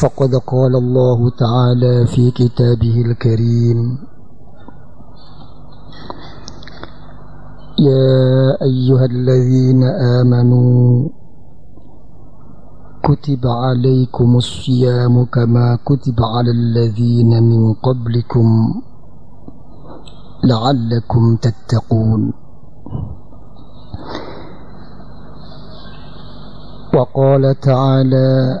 فقد قال الله تعالى في كتابه الكريم يا أيها الذين آمنوا كتب عليكم الصيام كما كتب على الذين من قبلكم لعلكم تتقون. وقال تعالى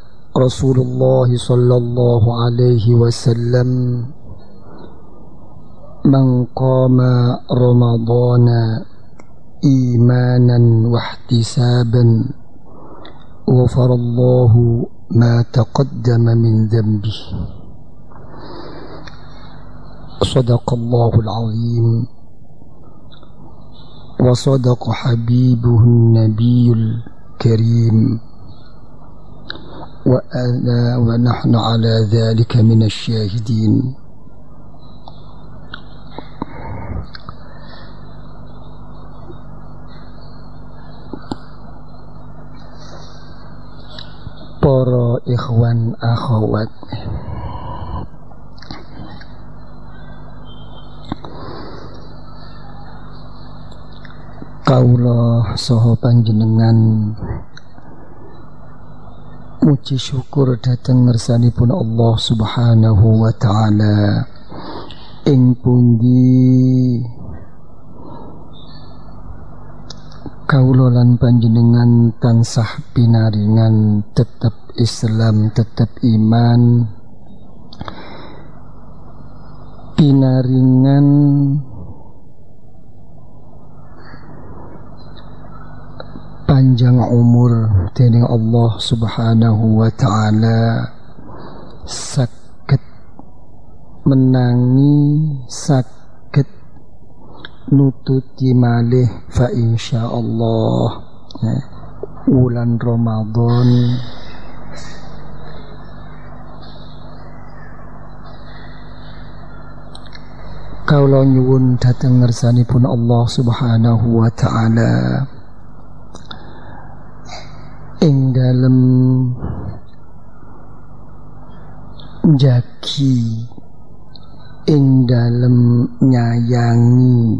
رسول الله صلى الله عليه وسلم. من قام رمضان إيمانا واحتسابا غفر الله ما تقدم من ذنبه. صدق الله العظيم. وصدق حبيبه النبي الكريم. وأنا ونحن على ذلك من الشاهدين para ikhwan akhwat Kaulah saha panjenengan Muji syukur datang ngersanipun Allah Subhanahu wa taala. Ing pundi? Kawula lan panjenengan tansah pinaringan tetap Islam tetap iman. Pinaringan panjang umur dening Allah Subhanahu wa taala sakit menangi sakit nututi malih fa insyaallah ya, bulan Ramadan. Kaulah nyuwun dateng ngersanipun Allah Subhanahu wa taala ing dalem jaki ing dalem nyayangi.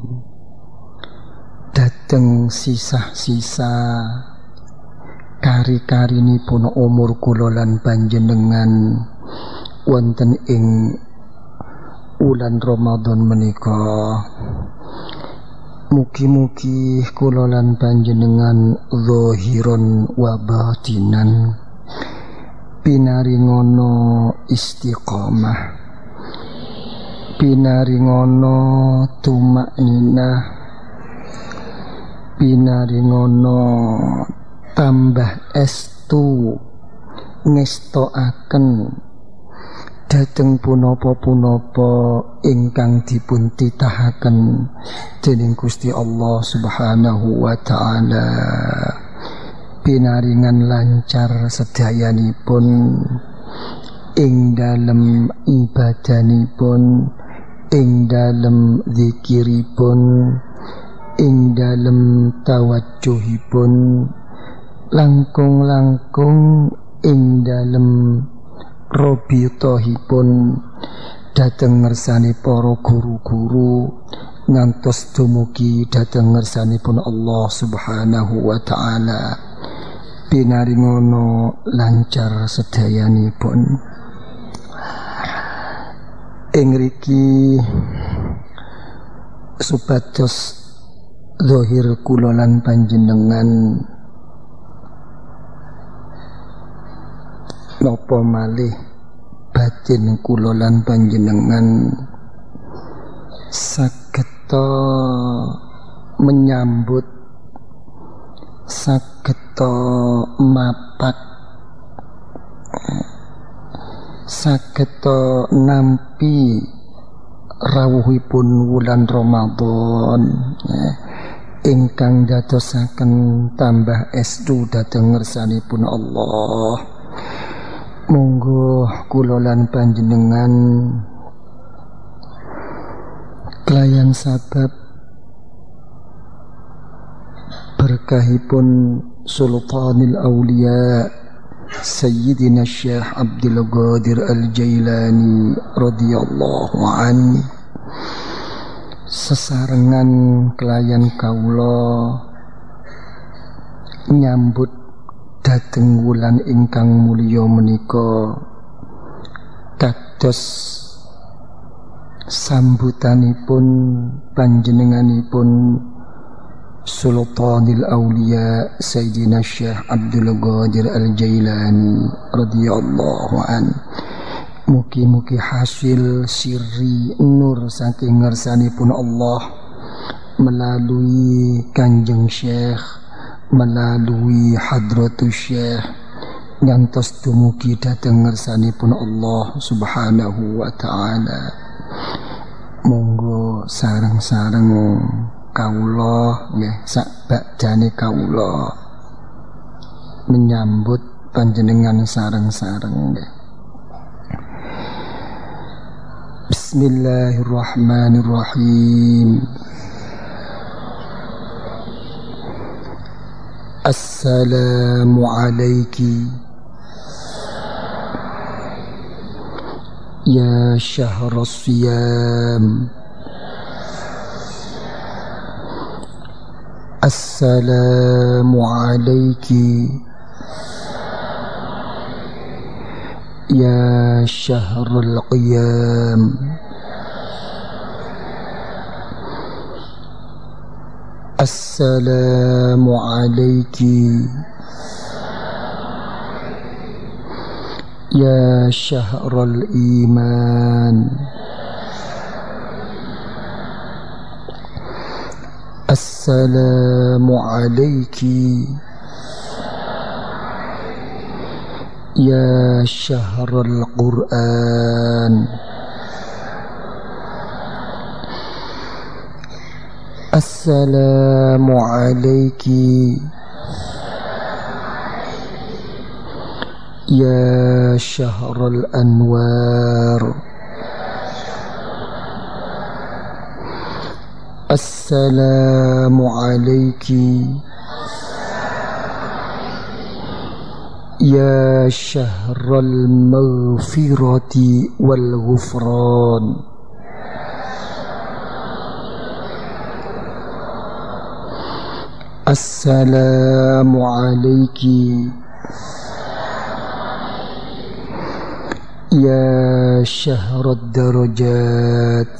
Dateng sisa-sisa kari-karinipun umur kula lan panjenengan wonten ing wulan Ramadan menika Mugi-mugi kula lan panjenengan zahiron wa batinan. Pinaringono istiqomah. Pinaringono tumak nina pinaringono tambah estu ngestoaken dateng punapa-punapa ingkang dipun titahaken dening Gusti Allah Subhanahu wa taala. Pinaringan lancar sedayanipun ing dalem ibadanipun ing dalem zikiripun ing dalem tawajjuhipun langkung-langkung ing dalem robitohipun dateng ngersani para guru-guru ngantos dumugi dateng ngersanipun Allah Subhanahu wa taala. Pinaringono lancar sedayanipun. Ing riki supados zahir kula lan panjenengan napa malih batin kula lan panjenengan sageta menyambut sageta mapak saketo nampi rawuhipun wulan Ramadan ya. ingkang dadosaken tambah estu dhateng ngersanipun Allah monggo kula lan panjenengan kelayan sabab berkahipun Sultanil Aulia Sayyidina Syekh Abdul Qadir Al-Jailani radhiyallahu anhu sesarengan kelayan kaula nyambut dateng wulan ingkang mulya menika kados sambutanipun panjenenganipun Sultanil Aulia Sayyidina Syekh Abdul Qadir Al-Jailani radhiyallahu an. Mugi-mugi hasil sirri nur saking ngersanipun Allah melalui Kanjeng Syekh melalui Hadratus Syekh ngantos dumugi dhateng ngersanipun Allah Subhanahu wa taala. Monggo sareng-sareng kawula nggih sak bakjane kawula menyambut panjenengan sareng-sareng nggih. Bismillahirrahmanirrahim السلام عليك. يا شهر الصيام. السلام عليك. يا شهر القيام. السلام عليك. يا شهر الإيمان. السلام عليك. يا شهر القرآن. السلام عليك. يا شهر الأنوار. السلام عليك. يا شهر المغفرة والغفران. السلام عليك. يا شهر الدرجات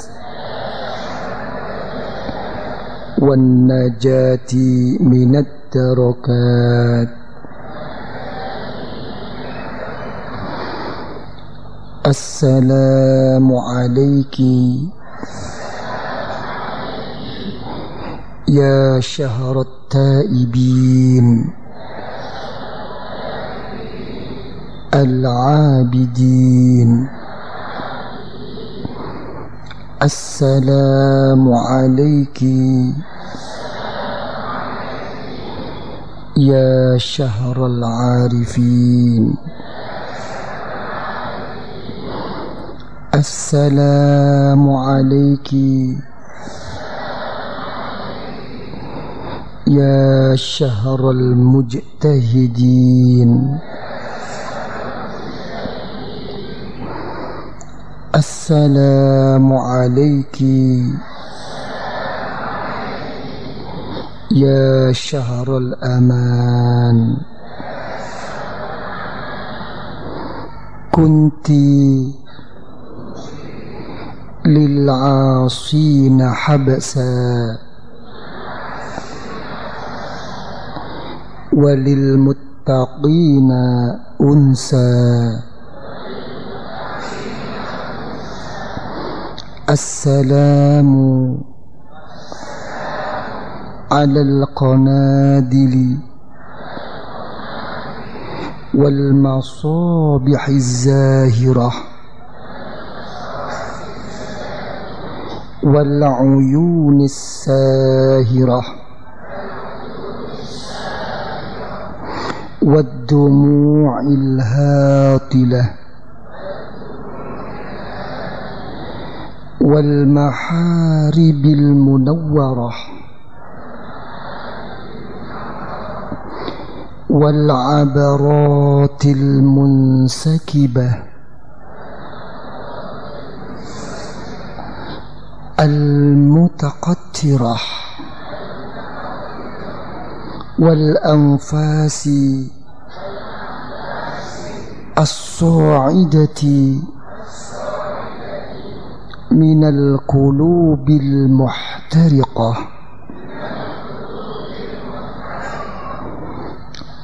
والنجاة من الدركات. السلام عليك. يا شهر التائبين. العابدين. السلام عليك. يا شهر العارفين. السلام عليك. يا شهر المجتهدين. السلام عليك يا شهر الأمان. كنت للعاصين حبسا. وللمتقين أنسا السلام على القنادل والمصابح الزاهرة والعيون الساهرة. والدموع الهاطلة والمحارب المنورة والعبرات المنسكبة المتقطرة والأنفاس الصاعدة من القلوب المحترقة.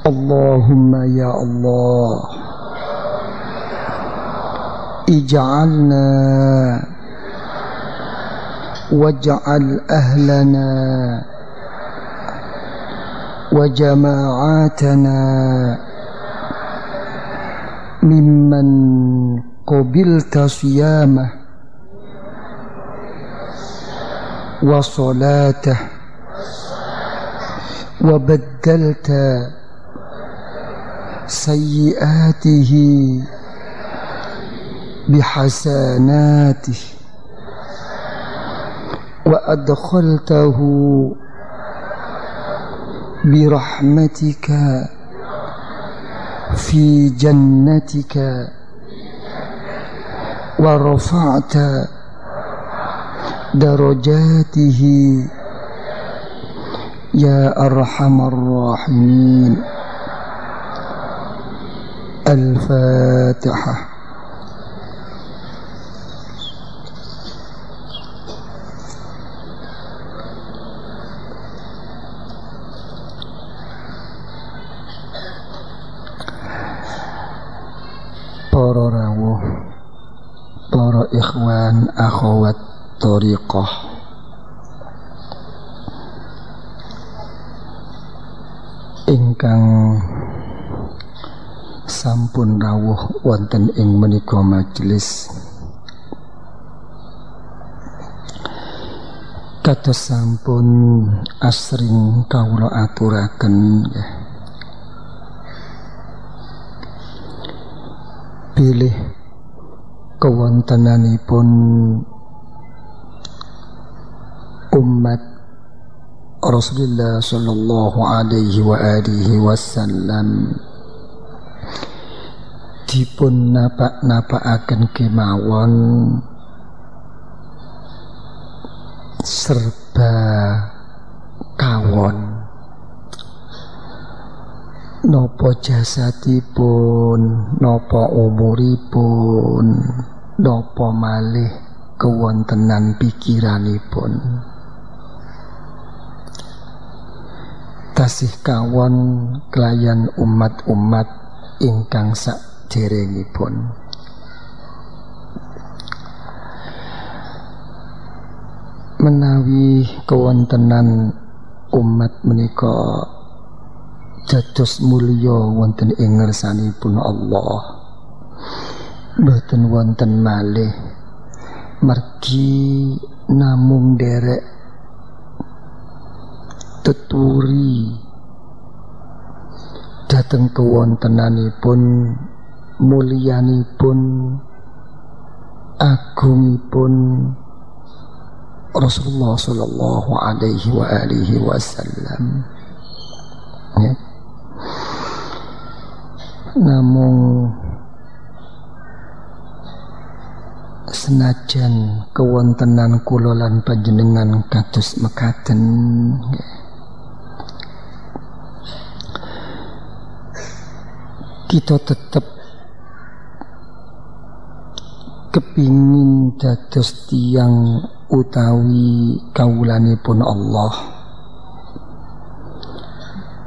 اللهم يا الله اجعلنا واجعل أهلنا وجماعاتنا ممن قبلت صيامه وصلاته وبدلت سيئاته بحسناته وأدخلته برحمتك في جنتك ورفعت درجاته يا أرحم الراحمين. الفاتحة. Wonten ing menika majelis. Kados sampun asring kawula aturaken pilih kewontenanipun umat Rasulullah sallallahu alaihi wa alihi wasallam dipun napak-napakaken kemawon. Serba kawon. Nopo jasadipun nopo umuripun? Nopo malih kewontenan pikiranipun? Tasih kawon kelayan umat-umat ingkang sak derengipun menawi kewontenan umat menika dados mulya wonten ing ngersanipun Allah. Boten wonten malih. Margi namung derek teturi. Dateng kewontenanipun mulyanipun agungipun Rasulullah sallallahu alaihi wa alihi wasallam ya. Namun senajan kewontenan kula lan panjenengan kados mekaten ya. kita tetap kepingin dados tiang utawi kawulanipun Allah.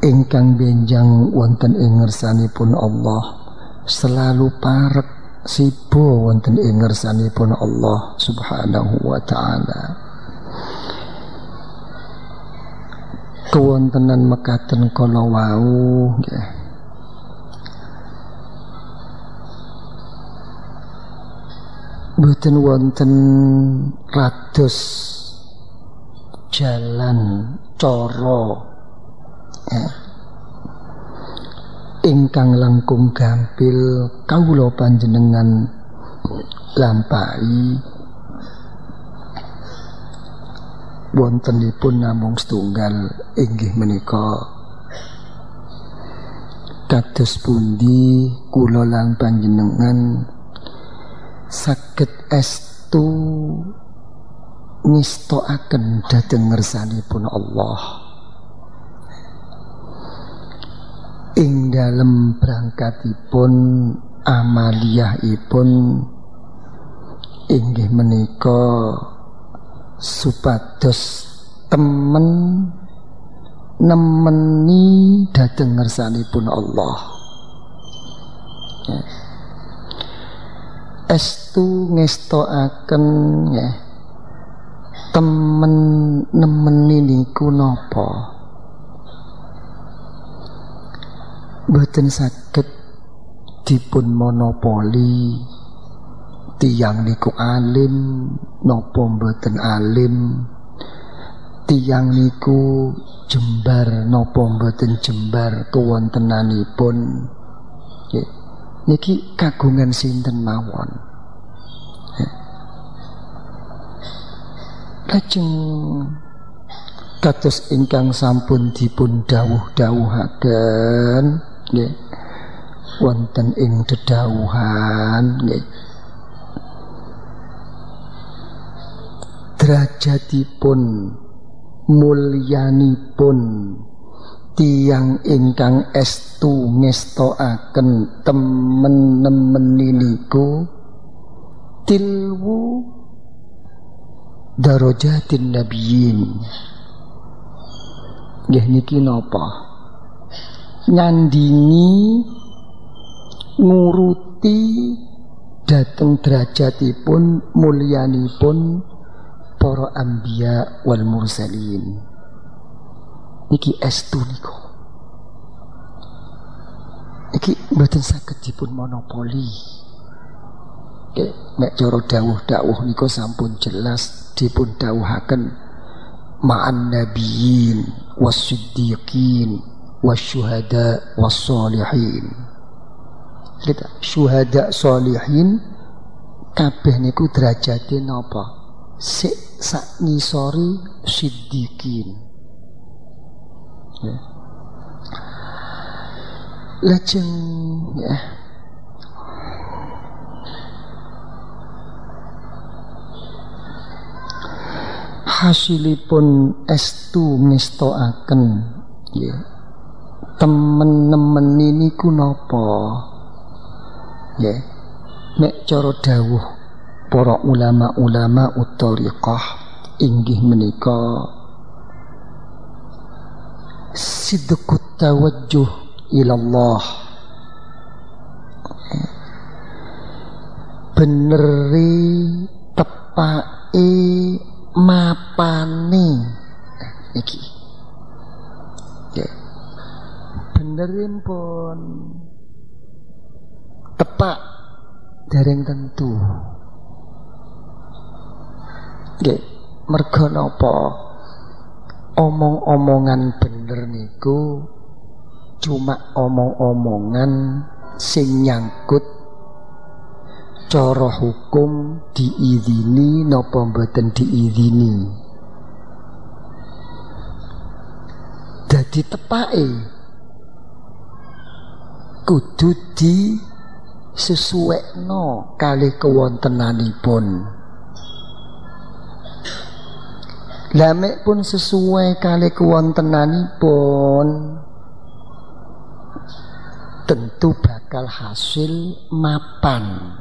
Ingkang benjang wonten ing ngersanipun Allah selalu parek sibo wonten ing ngersanipun Allah Subhanahu wa taala. Kewontenan mekaten kala wau boten wonten rados jalan coro ya. ingkang langkung gampil kawula panjenengan lampai wontenipun namung setunggal inggih menika kados pundi kula lan panjenengan saged estu nistoaken dhateng ngersanipun Allah ing dalem berangkatipun amaliyahipun inggih menika supados temen nemeni dhateng ngersanipun Allah. Ya. Estu ngestoaken ya. Temen nemeni niku napa? Boten saged dipun monopoli tiang niku alim nopo mboten alim tiang niku jembar nopo mboten jembar kewontenanipun nggih niki kagungan sinten mawon? Lajeng kados ingkang sampun dipun dawuh-dawuhaken nggih. Wonten ing dedawuhan nggih. Derajatipun mulyanipun tiang ingkang estu ngestoaken temen-nemen niku tilwu darajatin nabiyyin. Nggih niki napa? Nyandingi nguruti dateng derajatipun mulyanipun para anbiya wal mursalin iki estu niku. Iki mboten saged dipun monopoli. Oke, nek cara dawuh-dawuh niku sampun jelas dipun dawuhaken ma'an nabiyyin wasiddiqin wasyuhada wassalihin. Kita syuhada salihin kabeh niku derajate napa? Sik sak ngisori siddiqin ya. lajeng ya. Hasilipun estu ngestoaken ya. Temen-temen ini ku napa? Ya. Mek cara dawuh para ulama-ulama utariqah inggih menika sidqut tawajjuh ila Allah beneri tepake mapane iki. Benerin pun. Tepak dereng tentu. Nggih, mergo napa? Omong-omongan bener niku cuma omong-omongan sing nyangkut cara hukum diizini napa mboten diizini. Dadi tepake kudu di sesuekno kali kewontenanipun. Lamek pun sesuai kali pun tentu bakal hasil mapan.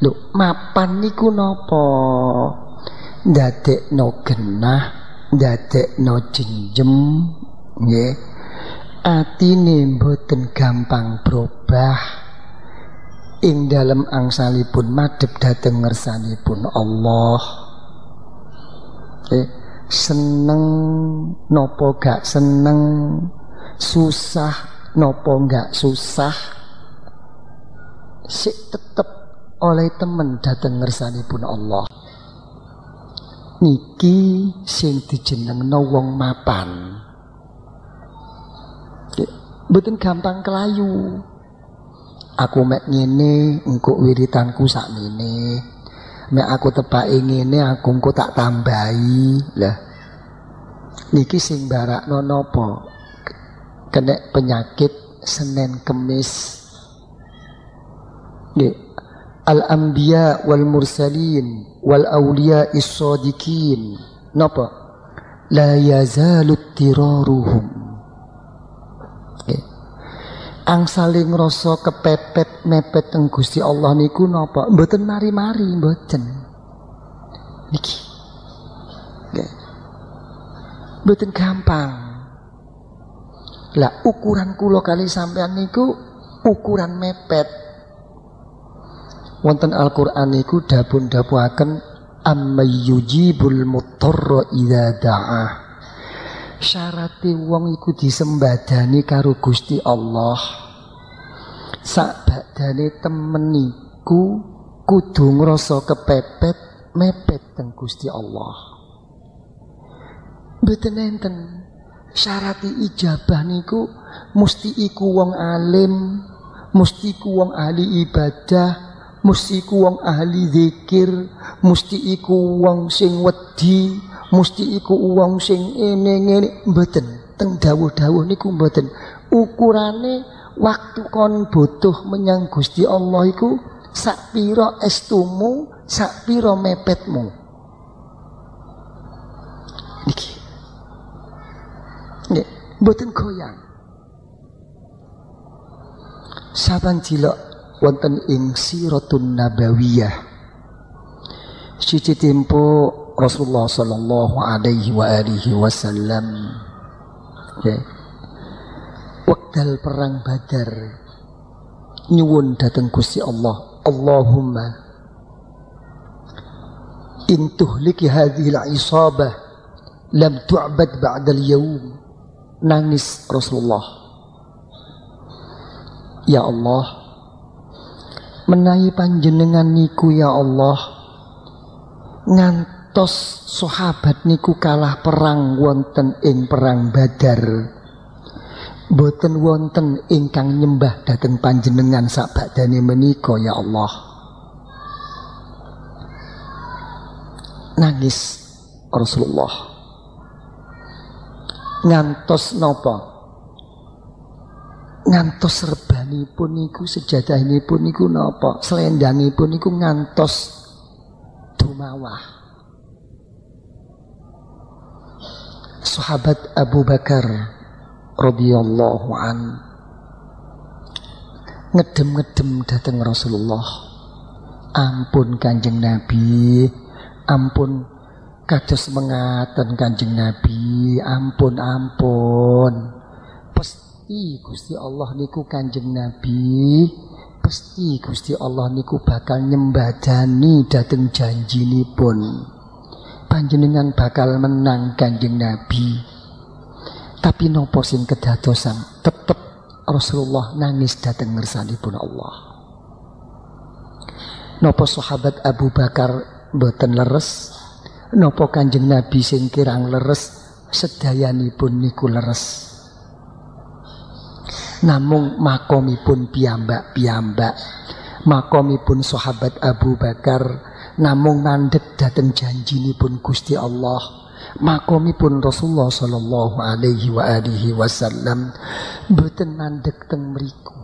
Lho, mapan niku napa? Ndadekno genah, ndadekno jenjem, nggih. Atine mboten gampang berubah ing dalam angsalipun madhep dhateng ngersanipun Allah seneng nopo gak seneng? Susah nopo gak susah? Si tetep oleh temen dateng pun Allah. Niki sing dijenengno wong mapan. Betul gampang kelayu. Aku mek ngene engko wiritanku sak mek aku tepake ngene aku engko tak tambahi. Lah niki sing barakno napa? Kena penyakit Senin Kemis. Nggih. Al-anbiya wal mursalin wal awliya is-sadiqin. Napa? La yazalu tiraruhum. Ang saling rasa kepepet mepet teng Gusti Allah niku napa? Mboten mari-mari mboten. Niki. Okay. mboten gampang. Lah ukuran kula kali sampean niku ukuran mepet. Wonten Al-Qur'an niku dapun-dapuaken amma yujibul mutarra idza da'ah syarate wong iku disembadani karo Gusti Allah. Sak badane temen iku kudu ngrasa kepepet mepet teng Gusti Allah. Mboten enten ijabah niku mesti iku wong alim mesti iku wong ahli ibadah mesti iku wong ahli zikir, mesti iku wong sing wedi, mesti iku wong sing ene ngene mboten. Teng dawuh-dawuh niku mboten. Ukurane waktu kon butuh menyang Gusti Allah iku sak pira estumu, sak pira mepetmu. Niki. Nek mboten goyang. Saban cilok wonten ing siratun nabawiyah siji tempo Rasulullah sallallahu alaihi wa alihi wasallam. Okay. wekdal perang Badar. Nyuwun dateng Gusti Allah. Allahumma in tuhliki hadhihi al-isabah lam tu'bad ba'da al-yawm nangis Rasulullah. Ya Allah menawi panjenengan niku ya Allah ngantos sahabat niku kalah perang wonten ing perang Badar. Boten wonten ingkang nyembah dhateng panjenengan sak badane menika ya Allah. Nangis Rasulullah. Ngantos napa? Ngantos pun niku pun niku napa? Pun niku ngantos dumawah sahabat Abu Bakar radhiyallahu an. Ngedem-ngedem datang Rasulullah. Ampun kanjeng Nabi ampun kados mengaten kanjeng Nabi ampun ampun. Pasti Gusti Allah niku Kanjeng Nabi pasti Gusti Allah niku bakal nyembadani dateng pun panjenengan bakal menang Kanjeng Nabi. Tapi nopo sing kedadosan? Tetep Rasulullah nangis dateng pun Allah. Nopo sahabat Abu Bakar boten leres? Nopo Kanjeng Nabi sing kirang leres? Pun niku leres. Namung makomipun piyambak-piyambak. Makomipun sahabat Abu Bakar namung mandek dateng janjinipun Gusti Allah makomipun Rasulullah sallallahu alaihi wa alihi wasallam boten mandek teng mriku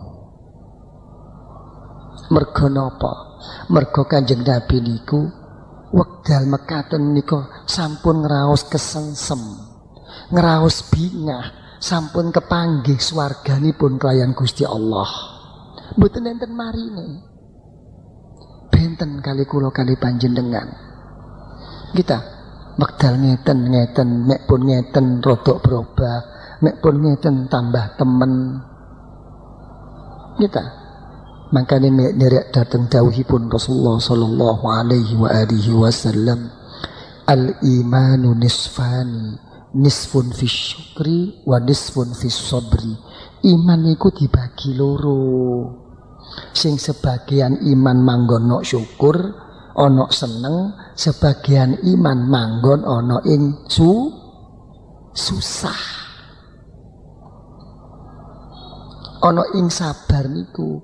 mergo napa mergo Kanjeng Nabi niku wekdal mekaten nika sampun ngraos kesengsem ngraos bingah sampun kepanggih pun kelayan Gusti Allah. Mboten enten marine. Benten kali kula kali panjenengan. Kita wekdal ngeten ngeten mek pun ngeten rodok berubah, mek pun ngeten tambah temen. Kita makanya mek derek dateng pun Rasulullah sallallahu alaihi wa alihi wasallam al imanu nisfani nisfun fi syukri wa nisfun fi sabri. Iman iku dibagi loro. Sing sebagian iman manggon no syukur ono seneng. Sebagian iman manggon ono ing su susah. Ono ing sabar niku.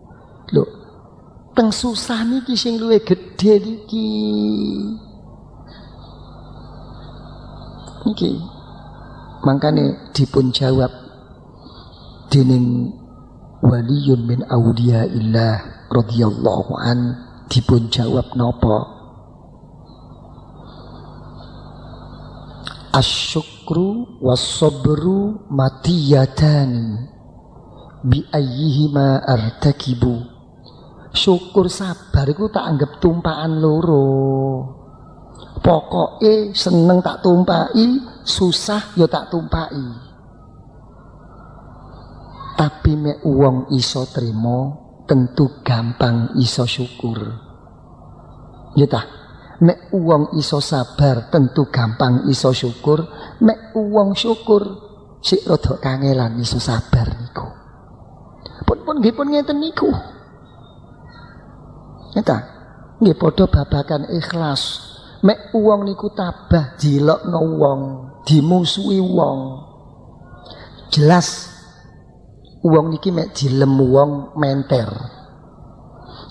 Lho teng susah niki sing luwe gede niki. Niki makane dipun jawab dening waliyun min illah radhiyallahu an. Dipun jawab napa? Asyukru was-sabru matiyatani bi ayyihima artakibu. Syukur sabar iku tak anggap tumpakan loro. Pokoknya seneng tak tumpai susah ya tak tumpai tapi mek uang iso terima tentu gampang iso syukur. Ya ta? Mek uang iso sabar tentu gampang iso syukur, mek uang syukur sik rada kangelan iso sabar niku. Pun pun nggih pun ngeten niku. Ya ta? Nggih padha babakan ikhlas. Mek uang niku tabah dilokno wong, dimusuhi wong. Jelas uang niki mek dilem uang menter.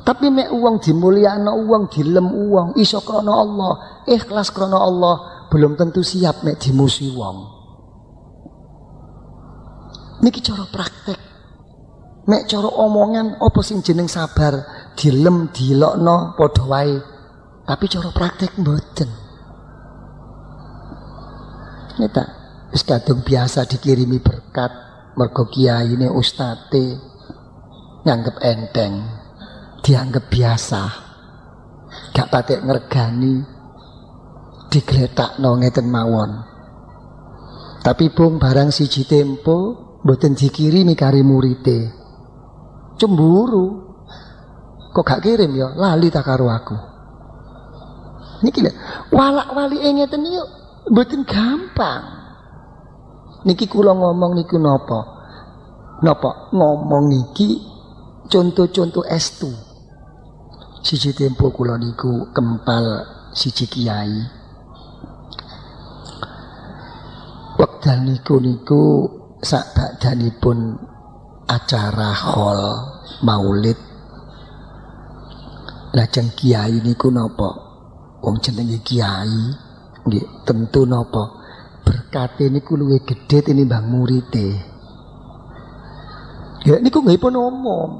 Tapi mek uang dimulyakno uang dilem uang iso krana Allah, ikhlas krana Allah, belum tentu siap mek dimusi uang. Niki cara praktek. Mek cara omongan apa sing jeneng sabar, dilem dilokno padha wae. Tapi cara praktek mboten. Neta, wis kadung biasa dikirimi berkat, mergo kiai ini ustate nganggep enteng dianggap biasa. Gak patek ngergani digletak no ngeten mawon. Tapi bung barang siji tempo mboten dikirimi kari murite. Cemburu. Kok gak kirim ya? Lali tak karo aku. Niki lho walak wali ngeten yuk mboten gampang Niki kula ngomong niku napa? Napa ngomong niki contoh-contoh estu. Siji tempo kula niku kempal siji kiai. Wekdal niku niku sak pun acara hall maulid lajeng kiai niku napa wong jenenge kiai nggih tentu napa berkate niku luwih gedhe tinimbang murite. Ya niku nggih pun omong.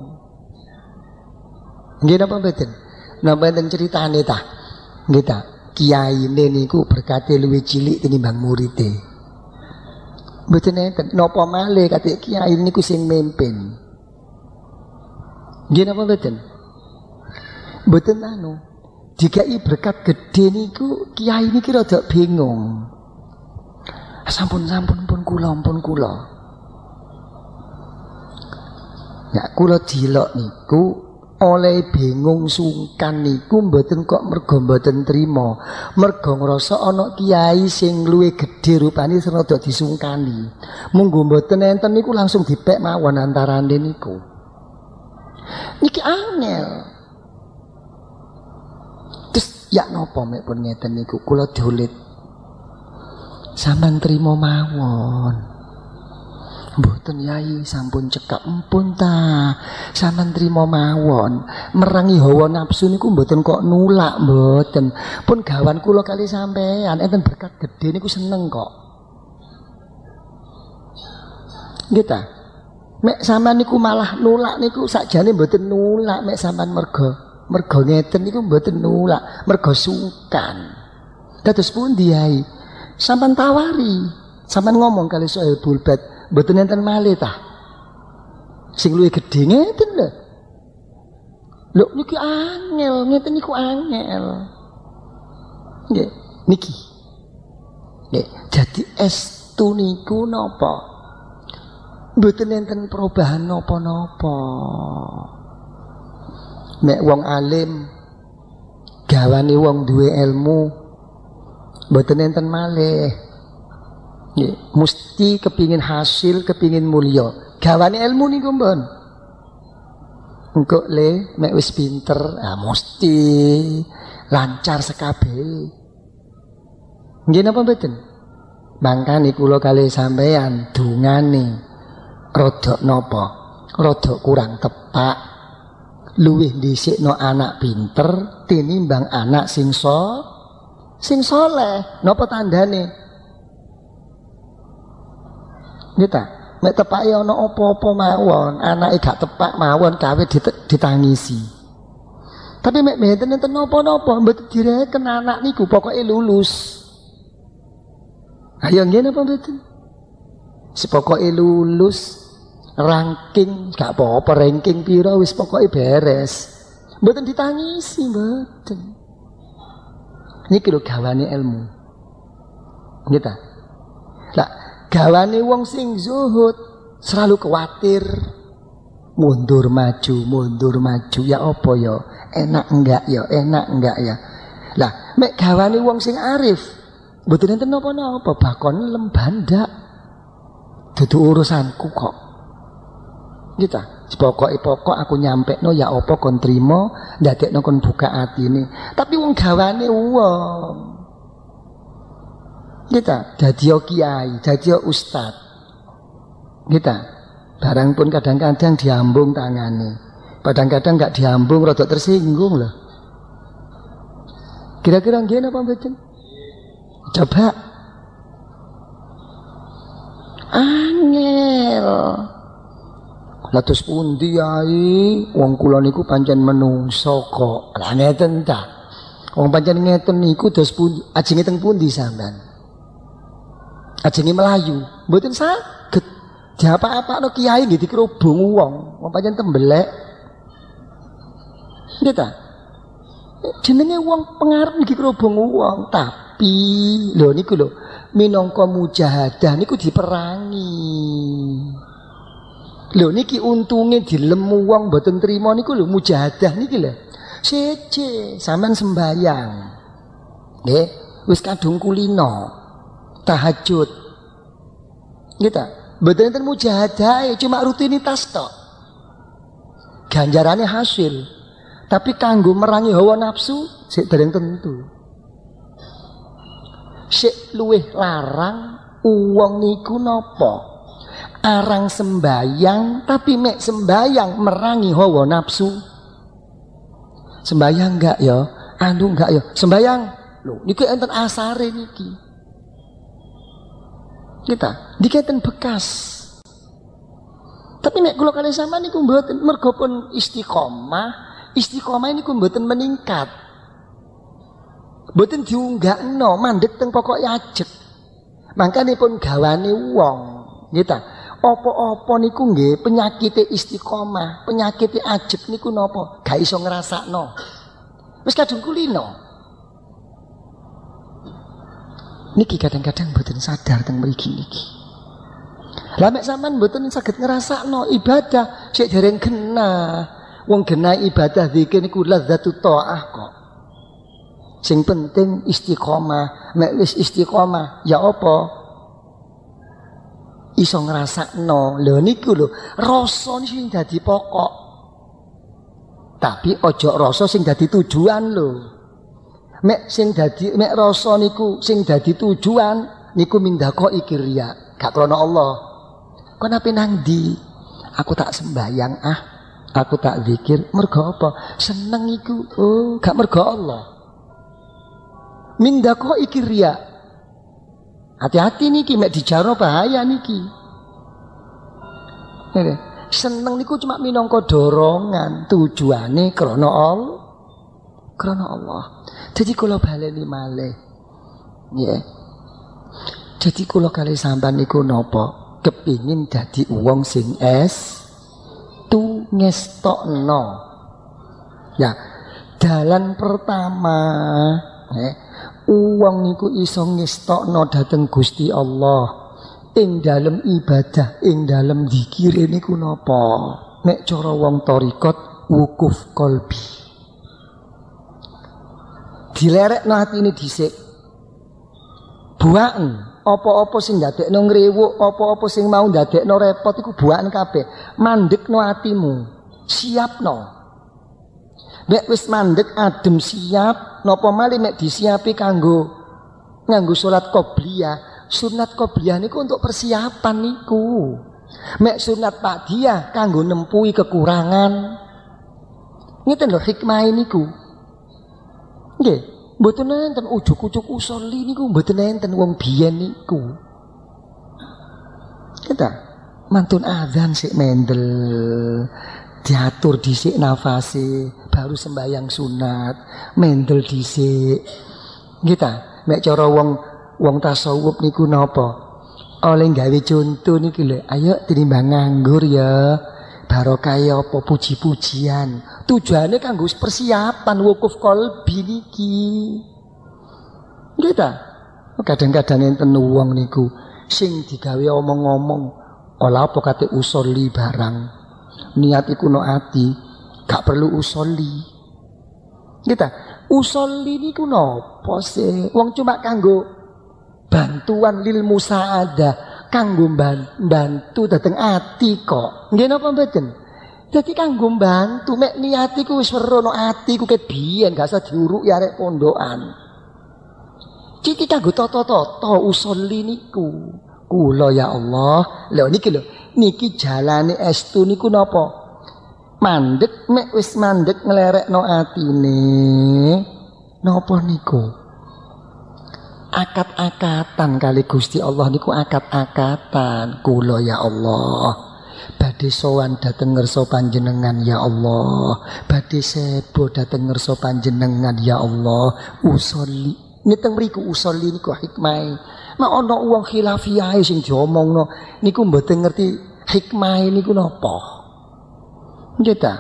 Nggih napa mboten? Napa enten critane ta? Nggih ta. Kiai niku berkate luwih cilik tinimbang murite. Mboten enten napa malih kate kiai niku sing mimpin. Nggih napa mboten? Mboten anu. Dikai berkat gede niku kiai niki rada bingung. Sampun sampun pun kula pun kula. Ya kula dilok niku oleh bingung sungkan niku mboten kok mergo mboten trima. Mergo ngrasa ana kiai sing luwih gedhe rupane rada disungkani. Munggo mboten enten niku langsung dipek mawon antarane niku. Niki angel. Terus ya napa mek pun ngeten niku kula dolit Sampean trimo mawon. Mboten yai sampun cekap empun ta. Sampean trimo mawon. Merangi hawa nafsu niku mboten kok nulak mboten. Pun gawan kula kali sampean enten berkat gede niku seneng kok. Nggih ta? Mek sampean niku malah nulak niku sakjane mboten nulak mek sampean mergo mergo ngeten niku mboten nulak, mergo sungkan. Dados pundi yai? Sampan tawari, sampan ngomong kali soal bulbat, betul enten malih tah. Sing luwih gedhe ngeten lho. Lho niki angel, ngeten niku angel. Nggih, niki. Nggih, jadi estu niku napa? Mboten enten perubahan napa-napa. Mek wong alim gawane wong duwe ilmu Mboten enten malih. Mesti kepingin hasil, kepingin mulia. Gawane ilmu niku mbon. engko le mek wis pinter, ah mesti lancar sekabe. Nggih napa mboten? Mangkane kula kali sampean dungane rodok napa? Rodok kurang tepak. Luwih dhisikno anak pinter tinimbang anak sing so sing soleh. Napa tandane? Nita, mek tepake ana apa-apa mawon, anake gak tepak mawon kawe ditangisi. Tapi mek mboten enten napa-napa, mboten direken anak niku pokoke lulus. Ayo ngene apa mboten? Sepokoke lulus ranking gak apa-apa ranking piro wis pokoke beres. Mboten ditangisi mboten. Niki lho gawane ilmu. Ta? Lah gawane wong sing zuhud selalu khawatir mundur maju mundur maju. Ya apa ya? Enak enggak ya? Enak enggak ya? Lah mek gawane wong sing arif mboten enten napa-napa bakon lembandak dudu urusanku kok. Kita pokoke pokok aku nyampe no ya apa kon trimo ndadekno kon buka atine tapi wong gawane wong kita jadi kiai jadi ustad. Kita barang pun kadang-kadang diambung tangane. Kadang-kadang nggak diambung rada tersinggung loh kira-kira gini apa betul coba. Angel Latus pundi ai wong kula niku pancen menungso kok. Lah ngeten ta. Wong pancen ngeten niku dos pundi ajenge teng pundi sampean? Ajenge Melayu, mboten saged. Diapa-apa no kiai nggih dikerubung wong, wong pancen tembelek. Nggih ta? Jenenge wong pengarep niki kerubung wong, tapi lho niku lho minangka mujahadah niku diperangi. Lho niki untunge dilemu wong mboten trima niku lho mujahadah niki lho. Sece sampean sembayang. Nggih, wis kadung kulino. Tahajud. Nggih ta? Mboten enten mujahadah cuma rutinitas tok. Ganjarannya hasil. Tapi kanggo merangi hawa nafsu sik dereng tentu. Sik luwih larang uang niku napa? Arang sembayang tapi mek sembayang merangi hawa nafsu. Sembayang enggak ya? Anu enggak ya? Sembayang? Lho niku enten asare niki. Kita diketen bekas. Tapi nek kula kali sama niku mboten mergo pun istiqomah istiqomah niku mboten meningkat. Mboten diunggakno mandek teng pokok ajek makanya pun gawane wong gitu apa-apa niku nggih penyakit istiqomah, penyakit ajeb niku napa? Gak iso ngrasakno. Wis kadung kulino. Niki kadang-kadang mboten sadar teng mriki niki. Lah mek sampean mboten saged ngrasakno ibadah sik dereng kena. Wong kena ibadah zikir niku ladzatu taah kok. Sing penting istiqomah, mek wis istiqomah ya apa? Iso ngrasakno. Lho niku lho, rasa sing dadi pokok. Tapi ojo rasa sing dadi tujuan lho. Mek sing dadi mek rasa niku sing dadi tujuan niku mindako iki riya, gak krana Allah. Kok nape nang ndi? Aku tak sembayang ah. Aku tak zikir mergo apa? Seneng iku. Oh, gak mergo Allah. Mindako iki riya, Hati-hati niki mek dijaro bahaya niki. Seneng niku cuma minangka dorongan, tujuane krana Allah. Krana Allah. Jadi kula baleni malih. Nggih. Jadi kula kali sampean niku napa? Kepingin dadi wong sing es tu ngestokno. Ya, dalan pertama, eh, uang niku iso ngestokno dateng Gusti Allah. Ing dalem ibadah ing dalem zikir niku napa? Nek cara wong torikot wukuf kolbi. Dilerekno atine dhisik. Buaken apa-apa sing ndadekno ngrewuk apa-apa sing mau ndadekno repot iku buaken kabeh. Mandekno atimu. Siapno. Mek wis mandek adem siap, napa malih mek disiapi kanggo nganggo salat qobliyah. Sunat qobliyah niku untuk persiapan niku. Mek sunat dia kanggo nempui kekurangan. Ngeten lho hikmah niku. Nggih, mboten enten ujug-ujug usoli niku mboten enten wong biyen niku. Kita mantun adzan sik mendel diatur dhisik nafasi baru sembahyang sunat mendel dhisik. Kita mek cara wong wong tasawuf niku napa? Oleh gawe contoh niki lho ayo tinimbang nganggur ya. Barokah ya apa puji-pujian? Tujuannya kanggo persiapan wukuf kolbi niki. Kita kadang-kadang enten wong niku sing digawe omong-omong olah apa kate usoli barang niat iku no ati gak perlu usoli. Kita usoli niku nopo sih? Wong cuma kanggo bantuan lil musaada kanggo bantu dateng ati kok. Nggih napa mboten? Jadi kanggo bantu mek niatiku wis werono atiku ket biyen gak usah diuruk ya arek pondokan. Ciki kanggo toto-toto usoli niku. Kula ya Allah. Lho niki lho, niki jalane estu niku napa? Mandek mek wis mandek nglerekno atine. Napa niku? Akat-akatan kali Gusti Allah niku akat-akatan. Kula ya Allah. Badhe sowan dateng ngerso panjenengan ya Allah. Badhe sebo dateng ngerso panjenengan ya Allah. Usolli. Niteng mriku usolli niku hikmah. Nek ana wong khilafiyah sing diomongno niku mboten ngerti hikmah niku napa. Nggih ta?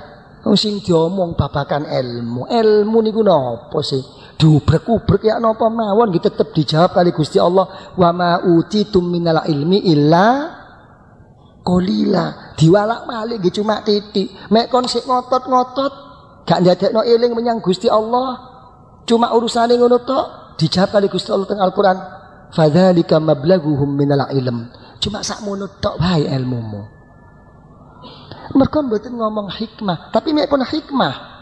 Wong sing diomong babakan ilmu. Ilmu niku napa sih? Dubrek-ubrek ya napa mawon nggih tetep dijawab kali Gusti Allah wa ma utitum minal ilmi illa kolila diwalak malik nggih cuma titik mek kon ngotot-ngotot gak ndadekno eling menyang Gusti Allah cuma urusane ngono tok dijawab kali Gusti Allah teng Al-Qur'an Fadzalika mablaghuhum minal ilm. Cuma sak mono tok wae ilmumu. Mereka mboten ngomong hikmah, tapi mek pun hikmah.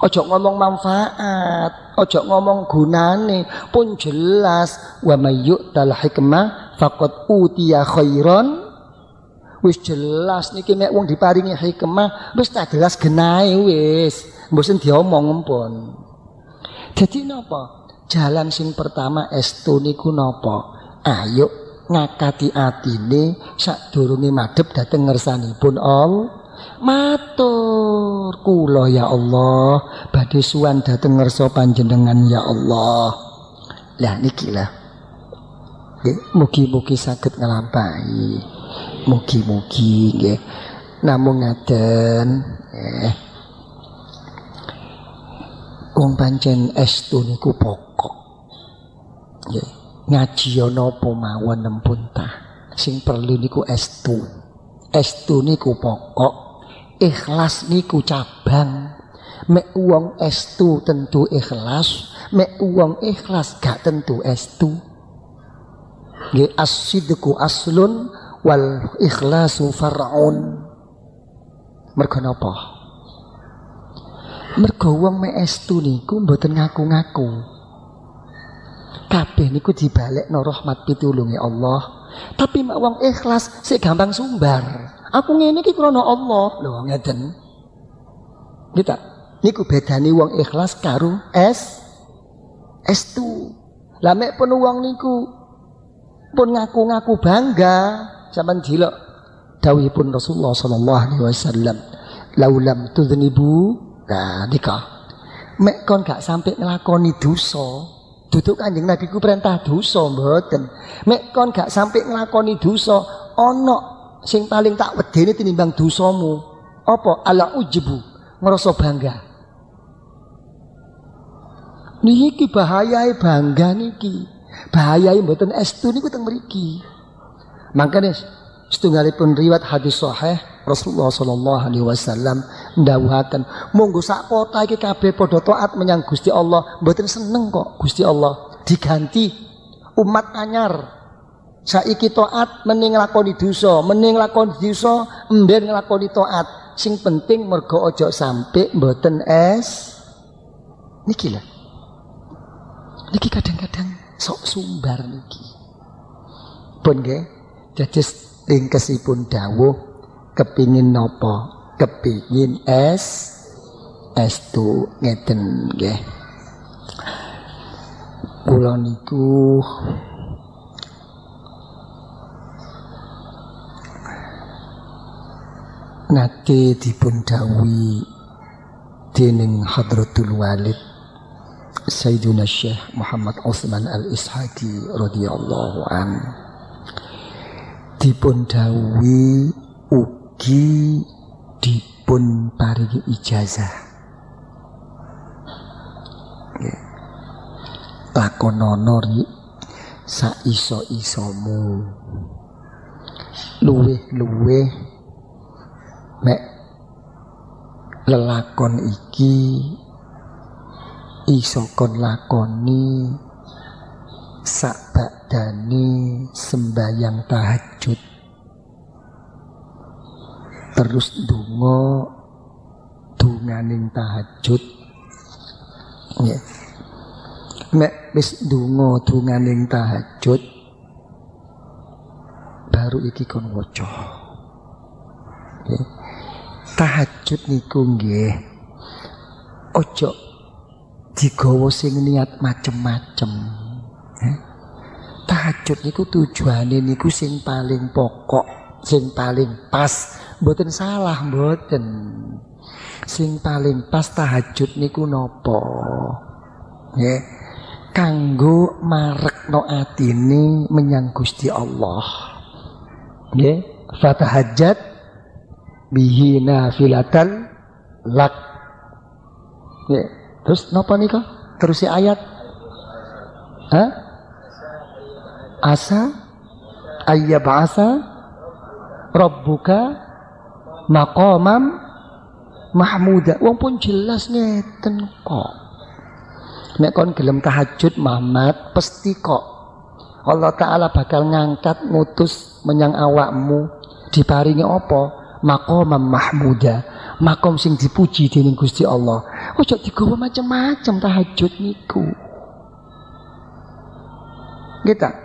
Ojo ngomong manfaat, ojo ngomong gunane, pun jelas wa mayyuk tal hikmah faqad utiya khairan wis jelas niki mek wong diparingi hikmah wis tak jelas genahe wis mboten diomong pun. Jadi napa? Jalan sing pertama estu niku napa? Ayo ngakati atine sadurunge madhep dhateng ngersanipun Allah. Matur kula ya Allah, badhe suwan dhateng ngersa panjenengan ya Allah. Lah niki lah. Mugi-mugi saged nglampahi. Mugi-mugi nggih. Namung ngaten eh Wong pancen estu niku pokok. Nggih. Ngaji ana apa mawon nempun ta. Sing perlu niku estu. Estu niku pokok. Ikhlas niku cabang. Mek wong estu tentu ikhlas, mek wong ikhlas gak tentu estu. Nggih as-sidqu aslun wal ikhlasu far'un. Mergo napa? Mergo wong mek estu niku mboten ngaku-ngaku. Kabeh niku dibalekno rahmat pitulunge Allah. Tapi mak wong ikhlas sik gampang sumbar. Aku ngene iki krana Allah. Lho ngeten. Kita niku bedane wong ikhlas karo es estu. Lah mek pun wong niku pun ngaku-ngaku bangga sampean dilok dawuhipun Rasulullah sallallahu alaihi wasallam. Laulam tudznibu Nah, nikah. Mek kon gak sampai ngelakoni dosa. Duduk kanjeng Nabi ku perintah dosa mboten. Mek kon gak sampai ngelakoni dosa, ono sing paling tak wedeni tinimbang dosamu. Apa? Ala ujibu, ngerasa bangga. Niki bahayai bangga niki. Bahayai mboten estu niku teng mriki. Makanya setunggalipun riwayat hadis sahih Rasulullah sallallahu alaihi wasallam ndawuhaken monggo sak kota iki kabeh padha taat menyang Gusti Allah mboten seneng kok Gusti Allah diganti umat anyar saiki taat mending nglakoni dosa mending nglakoni dosa emben nglakoni taat Sing penting mergo ojo sampai mboten es. Niki lah. Niki kadang-kadang sok sumbar niki. Pun nggih, dados ringkesipun dawuh kepingin nopo? Kepingin es es tu ngeten nggih. Kula niku nate dipun dawuhi dening Hadratul Walid Sayyiduna Syekh Muhammad Utsman Al-Ishaqi radhiyallahu an dipun dawuhi ugi dipun paringi ijazah lakonono ri sa iso-isomu luweh-luweh nek lelakon iki iso kon lakoni sak bakdane sembayang tahajud. Terus dungo dunganing tahajud. Ya. Nek wis dungo dunganing tahajud baru iki kon waca. Ya. Tahajud niku nggih ojo digawa sing niat macem-macem. Eh? Tahajud niku tujuane niku sing paling pokok sing paling pas mboten salah mboten sing paling pas tahajud niku nopo nggih kanggo marekno atine menyang Gusti Allah nggih fatahajat bihi nafilatan lak. Ya. Terus napa nika? Terus si ayat. Hah? Asa? Ayyab'asa rabbuka? Maqamam? Mahmuda. Wong pun jelas ngeten kok. Nek kon gelem tahajud Muhammad pasti kok. Allah Ta'ala bakal ngangkat ngutus menyang awakmu diparingi apa? maqamam mahmuda. Makom sing dipuji dening Gusti Allah. Ojo digawa macam-macam tahajud niku. Kita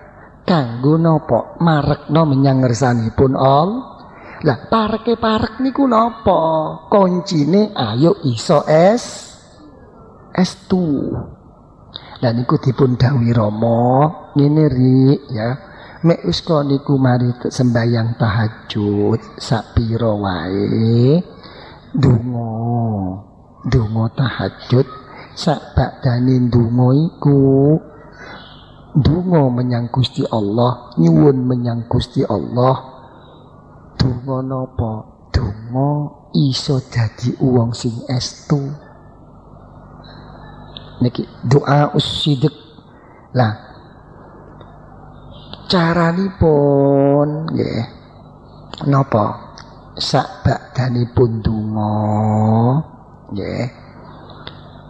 kanggo napa? Marekno menyang ngersanipun Allah lah pareke parek niku napa? Kuncine ayo iso es es tu dan niku dipun dawuh Rama. Ngene ri ya. Mek wis niku mari sembayang tahajud sapira wae. Donga donga tahajud. Sak bakdane donga iku donga menyang Gusti Allah nyuwun menyang Gusti Allah. Donga napa donga iso dadi wong sing estu. Niki doa usidik lah caranipun nggih. Napa sak bakdanipun donga nggih.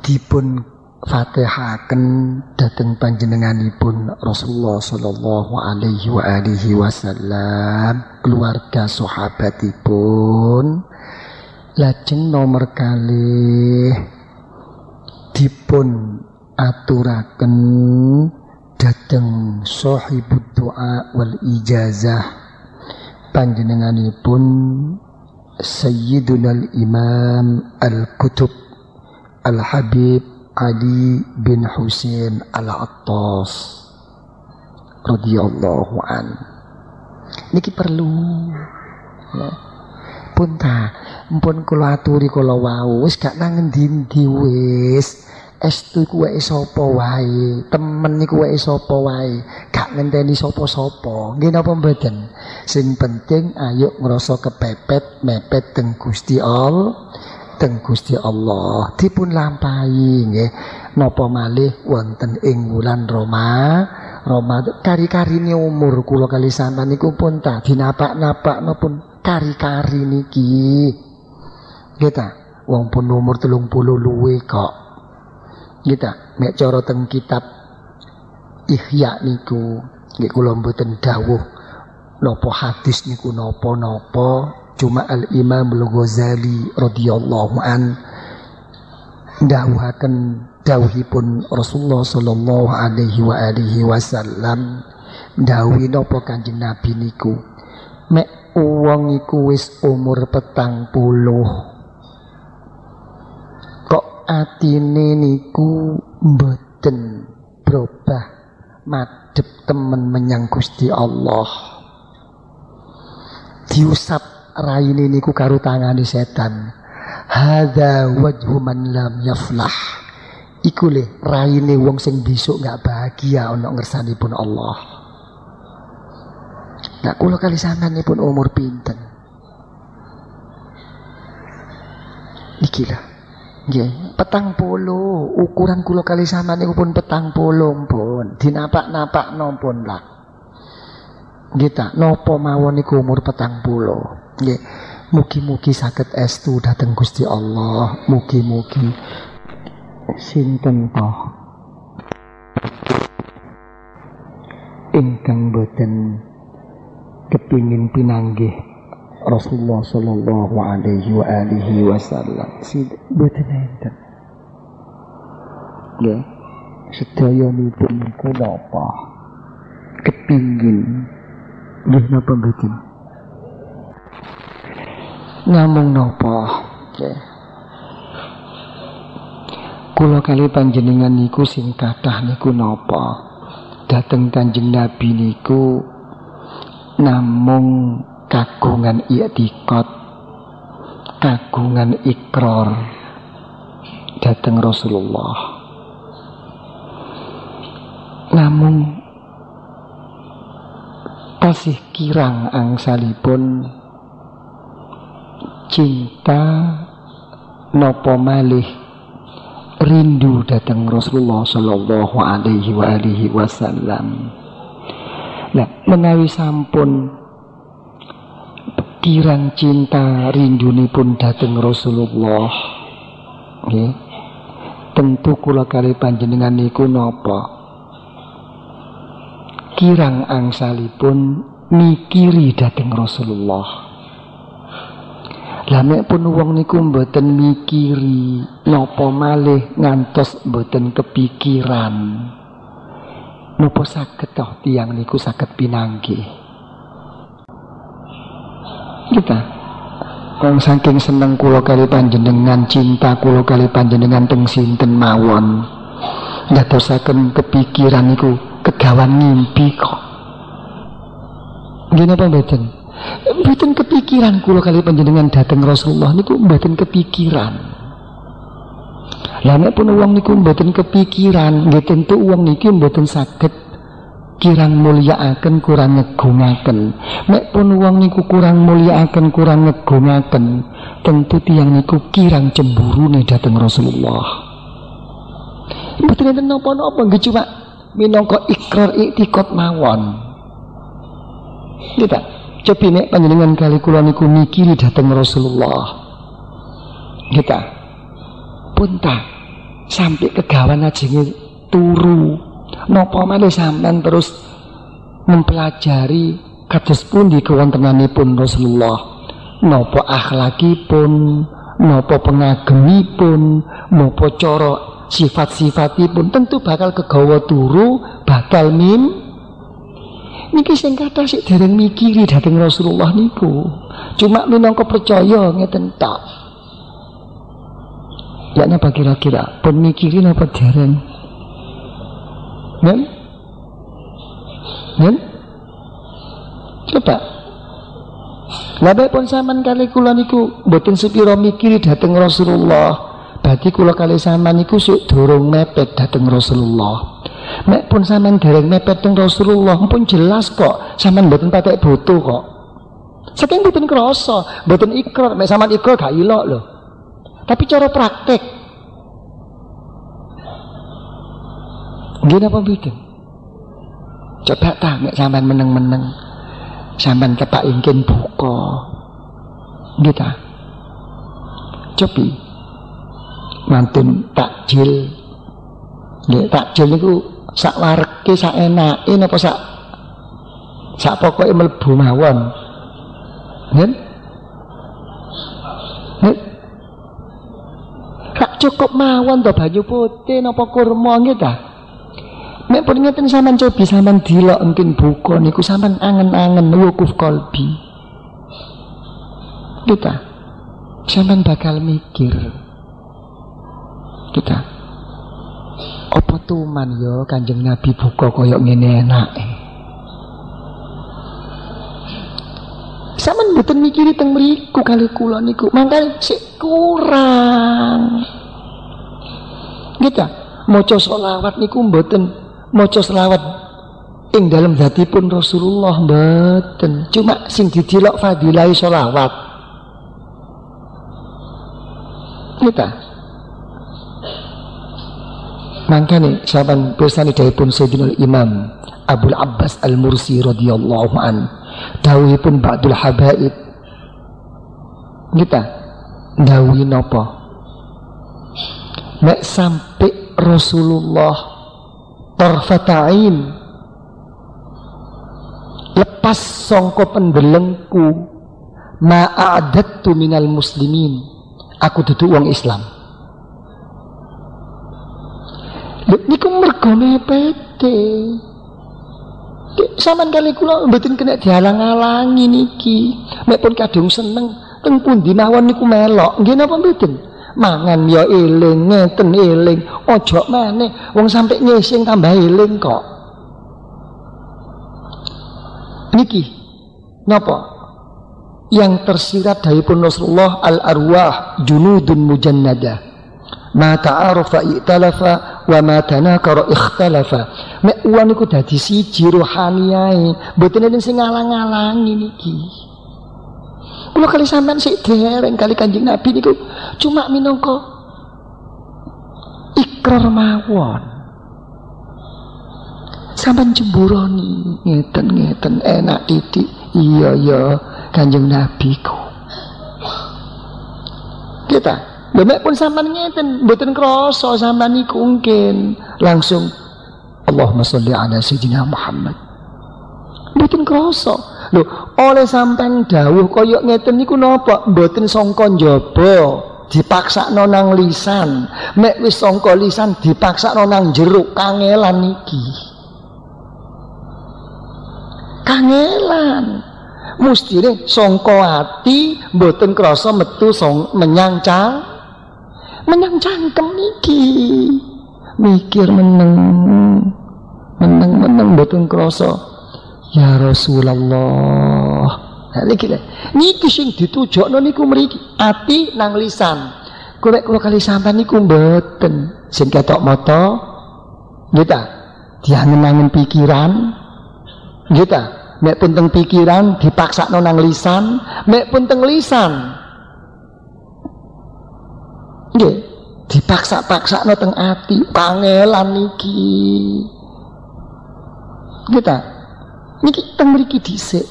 Dipun Fatihaken dhateng panjenenganipun Rasulullah sallallahu alaihi wa alihi wasallam keluarga sahabatipun. Lajeng nomor kali dipun aturaken dateng sahibud doa wal ijazah. Panjenenganipun Sayyiduna Imam Al-Kutub Al-Habib Ali bin Husain Al-Attas radhiyallahu an. Niki perlu ya. Pun ta, mpun kula aturi kula wau wis gak nang endi wis estu iku wae sapa wae, temen iku wae sapa wae, gak ngenteni sapa-sapa. Nggih napa mboten? Sing penting ayo ngrasa kepepet mepet teng Gusti Allah, teng Gusti Allah dipun lampahi nggih. Napa malih wonten ing wulan Roma, Roma kari-karine umur kula kali sampean niku pun tak dinapak-napak pun kari-kari niki. Nggih ta? Wong pun umur telung puluh luwe kok kita mek cara teng kitab Ihya niku nggih kula mboten dawuh napa hadis niku napa-napa cuma Al Imam Al Ghazali radhiyallahu an dawuhaken dawuhipun Rasulullah sallallahu alaihi wa alihi wasallam dawuhi napa Kanjeng Nabi niku? Mek wong iku wis umur petang puluh. Kok atine niku mboten berubah madep temen menyang Gusti Allah? Diusap raine niku karo tangane setan hadza wajhu man lam yaflah iku le raine wong sing besok nggak bahagia ana pun Allah Nah, kula kali sampean pun umur pinten. Iki lah. Nggih, petang polo, ukuran kula kali sampean pun petang polo pun. Dinapak-napak pun lah. Kita nopo mawon niku umur petang pulo. Nggih. Mugi-mugi saged estu dhateng Gusti Allah. Mugi-mugi. Sinten toh ingkang boten kepingin pinanggih Rasulullah sallallahu alaihi wa alihi wasallam. Si boten enten. Nggih. Sedaya nipun napa? Kepingin. Nggih napa mboten? Namung napa? Nggih. Kula kali panjenengan niku sing kathah niku napa? Dateng Kanjeng Nabi niku namung kagungan i'tikad, kagungan ikrar dateng Rasulullah. Namung tasih kirang angsalipun cinta nopo malih rindu datang Rasulullah sallallahu alaihi wa alihi wasallam. Nah, menawi sampun kirang cinta rindu pun datang Rasulullah. Okay. Tentu kula kali panjenengan niku napa? kirang angsalipun mikiri dateng Rasulullah. Lah pun wong niku mboten mikiri napa malih ngantos mboten kepikiran. Napa saged toh tiang niku saged pinanggih. Kita Wong saking seneng kula kali panjenengan cinta kula kali panjenengan teng sinten mawon. Ndadosaken kepikiran niku kegawan mimpi kok. Gini apa mboten? Mboten kepikiran kula kali panjenengan dateng Rasulullah niku mboten kepikiran. Lah nek pun wong niku mboten kepikiran, nggih tentu wong niki mboten saged kirang mulyakaken kurang ngegungaken. Nek pun wong niku kurang mulyakaken kurang ngegungaken, tentu tiang niku kirang cemburu nih dateng Rasulullah. Mboten enten napa-napa nggih cuma minangka ikrar iktikad mawon. Kita cobi nek panjenengan kali kula niku mikiri dateng Rasulullah. Kita punta sampai kegawan ajenge turu. Napa malih sampean terus mempelajari kados pundi kewontenanipun Rasulullah. Napa akhlakipun, napa pengagemipun, napa cara sifat-sifatipun tentu bakal kegawa turu, bakal mim. Niki sing kata sik dereng mikiri dateng Rasulullah niku. Cuma minangka percaya ngeten tak. Ya napa kira-kira pun mikirin apa dereng? Nen? Nen? Coba. Lah pun sampean kali kula niku mboten sepira mikiri dateng Rasulullah. Berarti kula kali sampean niku sik durung mepet dateng Rasulullah. Mek pun sampean dereng mepet teng Rasulullah pun jelas kok sampean mboten patek butuh kok. Saking mboten krasa, mboten ikrar, mek sampean ikrar gak ilok lho. Tapi cara praktek Gini apa beda? Coba tak mek sampean meneng-meneng. Sampean kepak ingin buka. Gitu. Cobi mantun takjil nggih takjil niku sak warke sak enake napa sak sak pokoke mlebu mawon. Nggih? Kak cukup mawon to baju putih napa kurma nggih ta? Nek pun ngeten sampean cobi sampean dilok mungkin buka niku sampean angen-angen wukuf kolbi. Kita saman bakal mikir. Kita apa tuman yo Kanjeng Nabi buka koyo ngene enake. Sampean mboten mikiri teng mriku kali kula niku, mangkane sik kurang. Kita maca selawat niku mboten. Maca selawat ing dalam pun Rasulullah mboten. Cuma sing didilok fadilai selawat. Kita mangkane saban bersani pun Sayyidina Imam Abu Abbas Al-Mursi radhiyallahu an. Pun ba'dul habaib. Kita dawuhi napa? Nek sampai Rasulullah tarfatain. Lepas songko pendelengku ma'adattu minal muslimin. Aku duduk uang Islam niku mergo mepete Saman kali kula mboten kena dihalang-halangi niki. Mek pun kadung seneng teng pundi mawon niku melok. Nggih napa mboten? mangan ya eling ngeten eling ojo maneh wong sampai ngising tambah eling kok niki napa yang tersirat dari pun Rasulullah al arwah junudun mujannada ma ta'arafa i'talafa wa ma tanakara ikhtalafa mek uang niku dadi siji rohaniae mboten enten sing ngalang-alangi niki Kula kali sampean sik dereng kali Kanjeng Nabi niku cuma minangka ikrar mawon. Sampean jemburoni ngeten-ngeten enak titik. Iya ya Kanjeng Nabi ku. Kita Demek pun sampean ngeten, mboten krasa sampean niku mungkin langsung Allahumma sholli ala sayyidina Muhammad. Mboten krasa. Lho, oleh sampean dawuh kaya ngeten niku napa? Mboten sangka njaba, dipaksakno nang lisan. Mek wis sangka lisan dipaksakno nang jeruk kangelan niki. Kangelan. Mustine sangka ati mboten krasa metu song menyang cang menyang cangkem niki. Mikir meneng meneng meneng mboten krasa Ya Rasulullah. Nah, niki. Niki sing ditujokno niku mriki ati nang lisan. Kula kula kali sampean niku mboten sing ketok mata. Nggih ta? Diangen-angen pikiran. Nggih ta? Nek pun teng pikiran dipaksakno nang lisan, nek pun teng lisan. Nggih, dipaksa-paksakno teng ati, pangelan niki. Nggih ta? Niki teng mriki dhisik.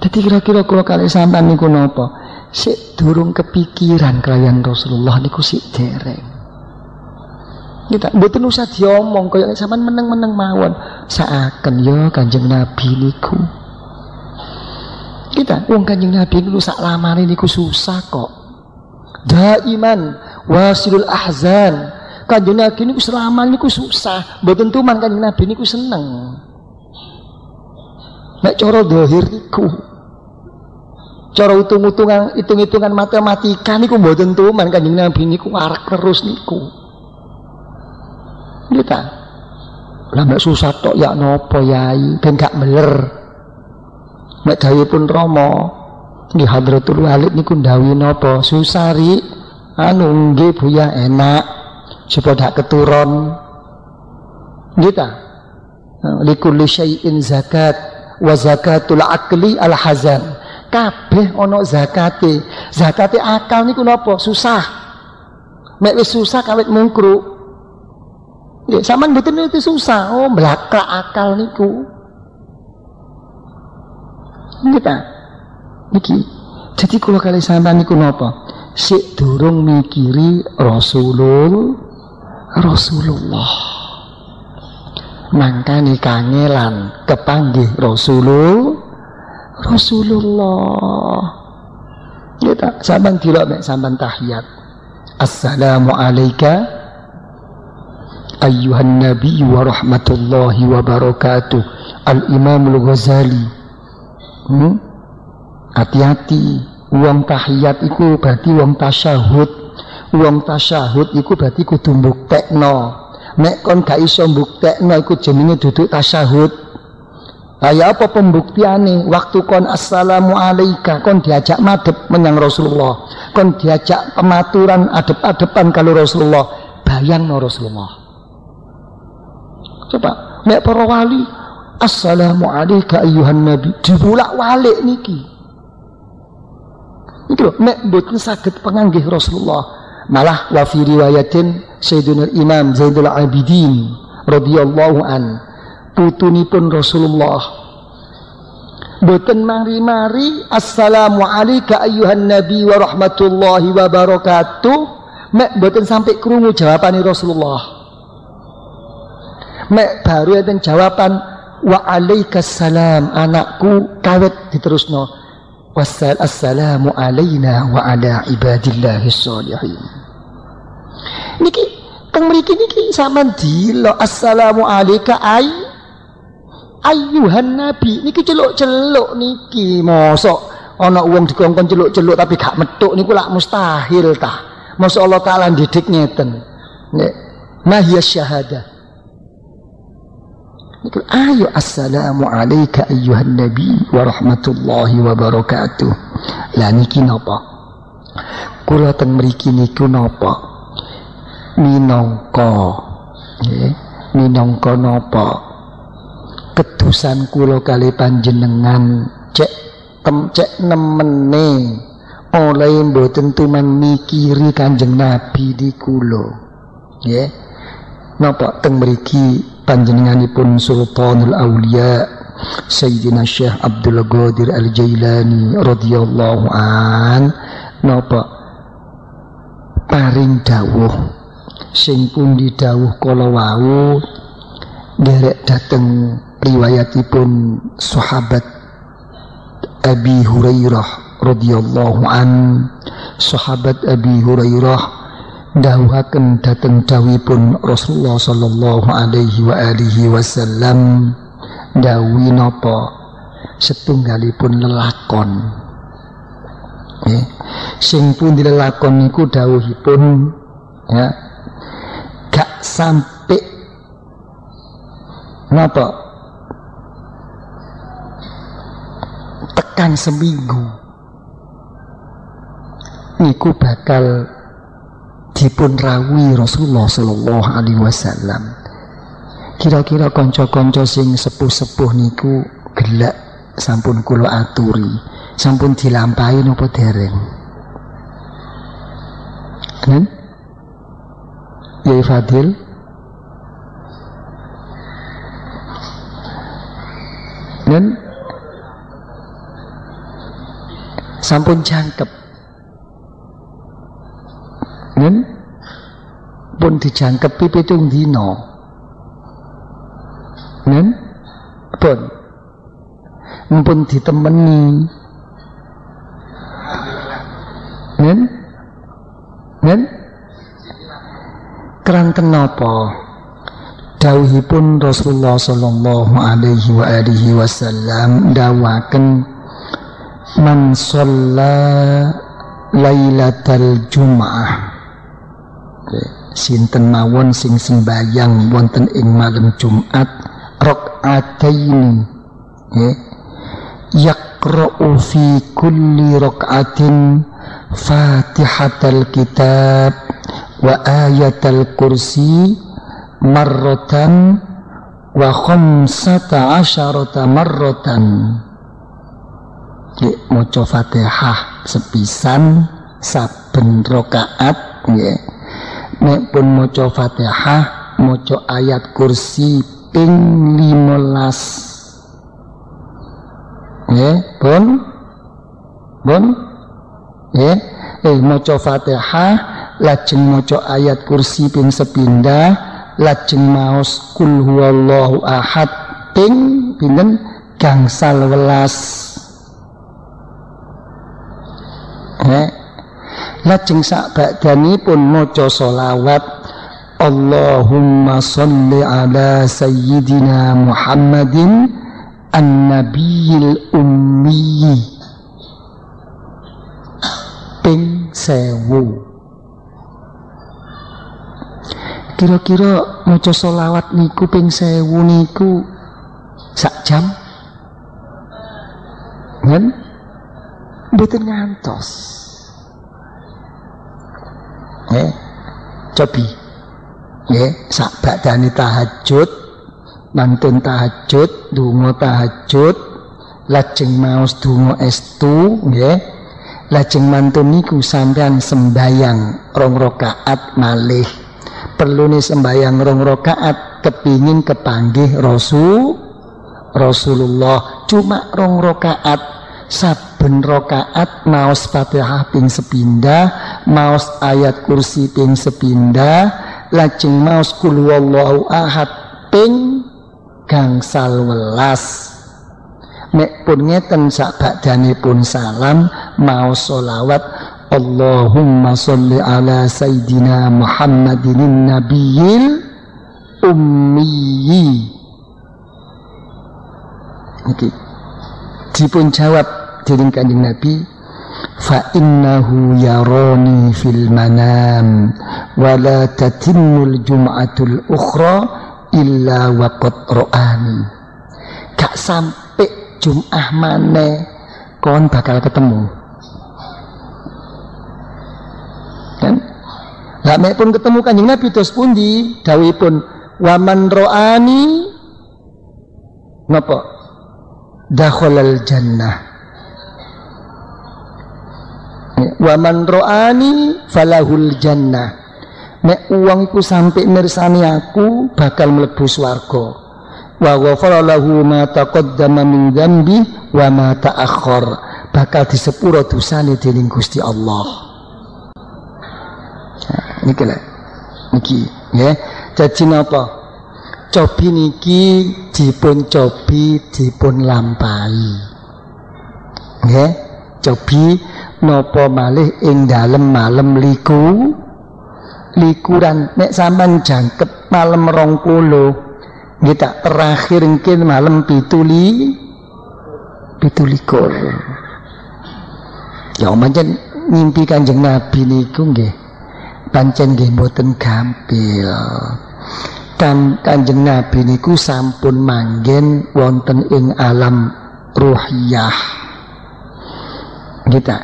Dadi kira-kira kula kali sampean niku napa? Sik durung kepikiran kalian Rasulullah niku sik dereng. Kita mboten usah diomong kaya sampean meneng-meneng mawon. Saaken ya Kanjeng Nabi niku. Kita wong Kanjeng Nabi niku sak lamane niku susah kok. Daiman wasilul ahzan. Kanjeng Nabi niku selama niku susah. Mboten tuman Kanjeng Nabi niku seneng. Nek cara dohir niku. Cara hitung-hitungan hitung-hitungan matematika niku mboten tuman Kanjeng Nabi niku warak terus niku. Nggih ta? Lah susah tok ya napa yai ben gak meler. Mek pun Rama nggih Hadratul Walid niku ndawi napa? Susari anu nggih Buya enak supaya gak keturun. Nggih ta? Likulli syai'in zakat wa zakatul akli al hazan kabeh ono zakate zakate akal niku napa susah mek wis susah kawit mungkru Ya, sampean mboten itu susah. Oh, belaka akal niku. Kita niki. Jadi kalau kali sampean niku napa? Sik durung mikiri Rasulul Rasulullah mangkani kangelan kepanggih Rasulul Rasulullah kita sampean dilok mek sampean tahiyat Assalamu alayka ayyuhan wa rahmatullahi wa barakatuh. Al-Imam Al-Ghazali. Hmm? Hati-hati, wong tahiyat iku berarti wong tasyahud. Wong tasyahud iku berarti kudu mbuktekno. Nek kon gak iso mbuktekno iku jenenge duduk tasyahud. Kaya apa pembuktiane? Waktu kon assalamu alaika kon diajak madep menyang Rasulullah. Kon diajak pematuran adep-adepan kalau Rasulullah. Bayang no Rasulullah. Coba, nek para wali assalamu ayyuhan nabi dibulak walik niki. Itu nek mboten saged penganggih Rasulullah. Malah wa fi riwayatin Sayyidina Imam Zaidul Abidin radhiyallahu an putunipun Rasulullah. Boten mari-mari assalamu alayka ayyuhan nabi wa rahmatullahi wa barakatuh. Mek boten sampai krungu jawabane Rasulullah. Mek baru enten jawaban wa alaikas salam anakku kawet diterusno wassal assalamu alaina wa ala ibadillahi sholihin niki teng mriki niki sampean dilo assalamu alayka ay ayuhan nabi. Niki celuk-celuk niki mosok. Ana wong dikongkon celuk-celuk tapi gak metuk niku lak mustahil tah mosok Allah taala didik ngeten. Nek mahya syahada niku ayo assalamu alayka ayuhan nabi wa rahmatullahi wa barakatuh. Lah niki napa? Kula teng mriki niku napa? Minangka nggih minangka napa? Kedusan kula kali panjenengan cek tem cek nemene oleh mboten tuman mikiri Kanjeng Nabi di kula. Nggih. Napa? Teng mriki panjenenganipun Sultanul Aulia Sayyidina Syekh Abdul Qadir Al Jailani radhiyallahu an napa? Paring dawuh. Sing pundi dawuh kala wau derek dateng riwayatipun sahabat Abi Hurairah radhiyallahu an. Sahabat Abi Hurairah dawuhaken dateng dawuhipun Rasulullah sallallahu alaihi wa alihi wasallam. Dawuh napa? Setunggalipun lelakon. Eh, sing pun dilelakon niku dawuhipun ya gak sampai napa? Tekan seminggu. Niku bakal dipun rawi Rasulullah Shallallahu Alaihi Wasallam. Kira-kira konco-konco sing sepuh-sepuh niku gelak sampun kulo aturi sampun dilampahi nopo dereng? Kan ya Fadil? Dan sampun jangkep Nen pun dijangkepi pitung dino Nen pun. Pun ditemeni. Nen Nen keranten napa dawuhipun Rasulullah sallallahu alaihi wa alihi wasallam dawaken man sholla lailatal jum'ah sinten mawon sing sembayang wonten ing malam Jumat? Rakaataini nggih. Yaqra'u fi kulli rakaatin Fatihatal kitab wa ayatal kursi marratan wa khamsata asyarata marratan Cik maca Fatihah sepisan saben rakaat. Nggih. Nek pun maca Fatihah, maca ayat kursi ping 15. Nggih, pun? Pun? Nggih, eh maca Fatihah lajeng maca ayat kursi ping sepindah lajeng maos kul huwallahu ahad ping pinten? Gangsal welas. Eh lajeng sak pun maca selawat Allahumma salli ala sayyidina Muhammadin an-nabiyil ummi ping sewu. Kira-kira maca selawat niku ping sewu niku sak jam? Kan mboten ngantos eh cobi. Ya sak badani tahajud mantun tahajud dungo tahajud lajeng maos dungo estu ya lajeng mantun niku sampean sembayang rong rokaat malih. Perlu nih sembayang rong rokaat kepingin kepanggih rasul Rasulullah. Cuma rong rokaat saben rokaat maos Fatihah ping sepindah maos ayat kursi ping sepindah lajeng maos kul wallahu ahad ping gangsal welas. Nek pun ngeten sak pun salam maos solawat Allahumma sholli ala sayyidina Muhammadin nabiyil ummiyi. Oke. Dipun jawab dening Kanjeng Nabi fa innahu yarani fil manam wa la tatimmul jum'atul ukhra illa waqad ra'ani. Gak sampai Jum'ah mana kon bakal ketemu. Kan? Lah pun ketemu kanjeng Nabi terus pundi? Dawuhipun waman ro'ani napa dakhalal jannah wa man ro'ani falahul jannah. Nek uang iku sampai mirsani aku bakal mlebu swarga. Wa ghafara lahu ma taqaddama min dzambi wa ma ta'akhkhar. Bakal disepuro dosane dening Gusti Allah. Nah, niki lho niki ya jadi napa? Cobi niki dipun cobi dipun lampahi. Nggih cobi nopo malih ing dalem malam liku? Likuran nek sampean jangkep malam rong puluh kita terakhir mungkin malam pituli? Pitulikur. Ya mancen ngimpi kanjeng nabi niku nggih. Pancen nggih mboten gampil. Kan kanjeng nabi niku sampun manggen wonten ing alam ruhiyah kita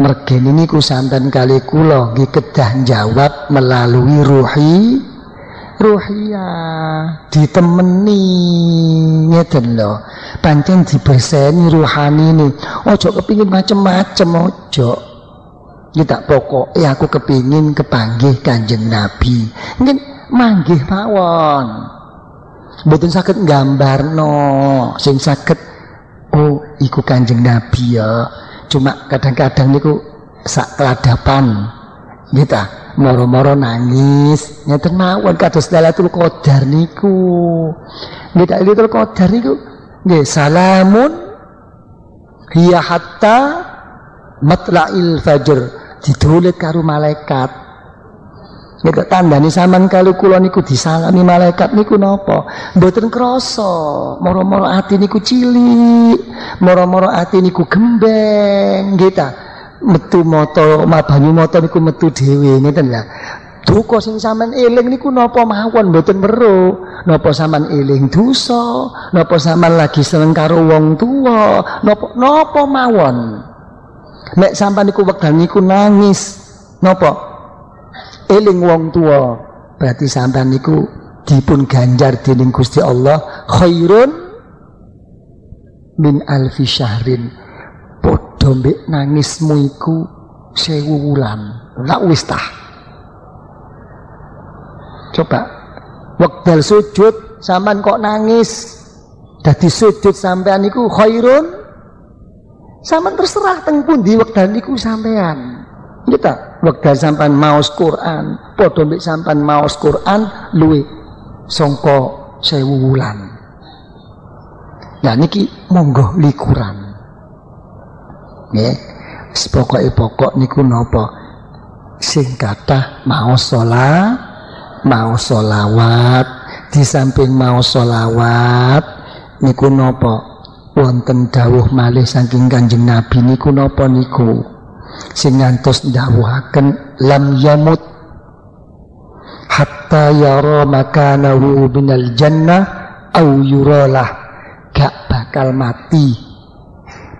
mergen ini ku santan kali kulo nggih kedah jawab melalui ruhi ruhia ditemeni ngeten lho. Pancen diberseni ruhani ini. Ojo kepingin macem-macem ojo. Kita pokok eh aku kepingin kepanggih kanjeng nabi. Mungkin manggih mawon. Mboten saged no sing saged oh iku kanjeng nabi ya cuma kadang-kadang niku sak keladapan. Kita moro-moro nangis. Nyata mawon kados Lailatul Qadar niku. Nggih Lailatul Qadar niku nggih salamun hiya hatta matla'il fajr. Ditulis karo malaikat Nek tandani sampean kalau kula niku disalami malaikat niku napa? Mboten krasa. Moro-moro ati niku cilik, moro-moro ati niku gembeng, nggih ta. Metu moto, banyu moto niku metu dhewe ngeten lah. Duka sing sampean eling niku napa mawon mboten weruh. Napa sampean eling dosa, napa sampean lagi seneng karo wong tuwa, napa napa mawon. Nek sampean niku wekdal niku nangis, napa? Eling wong tua. Berarti sampean niku dipun ganjar dening Gusti Allah khairun min alfi syahrin. Padha mbek nangismu iku sewu wulan. La wis tah. Coba wekdal sujud sampean kok nangis? Dadi sujud sampean niku khairun? Sampean terserah teng pundi wekdal niku sampean kita wekdal sampan maos Quran, padha mbek sampan maos Quran luwe sangka sewu wulan. Nah niki monggo likuran. Nggih. Pokoke pokok niku napa? sing kathah mau sholat mau sholawat di samping mau sholawat niku nopo wonten dawuh malih saking Kanjeng Nabi niku nopo niku sing ngantos lam yamut. Hatta yara makanahu minal jannah au yuralah. Gak bakal mati.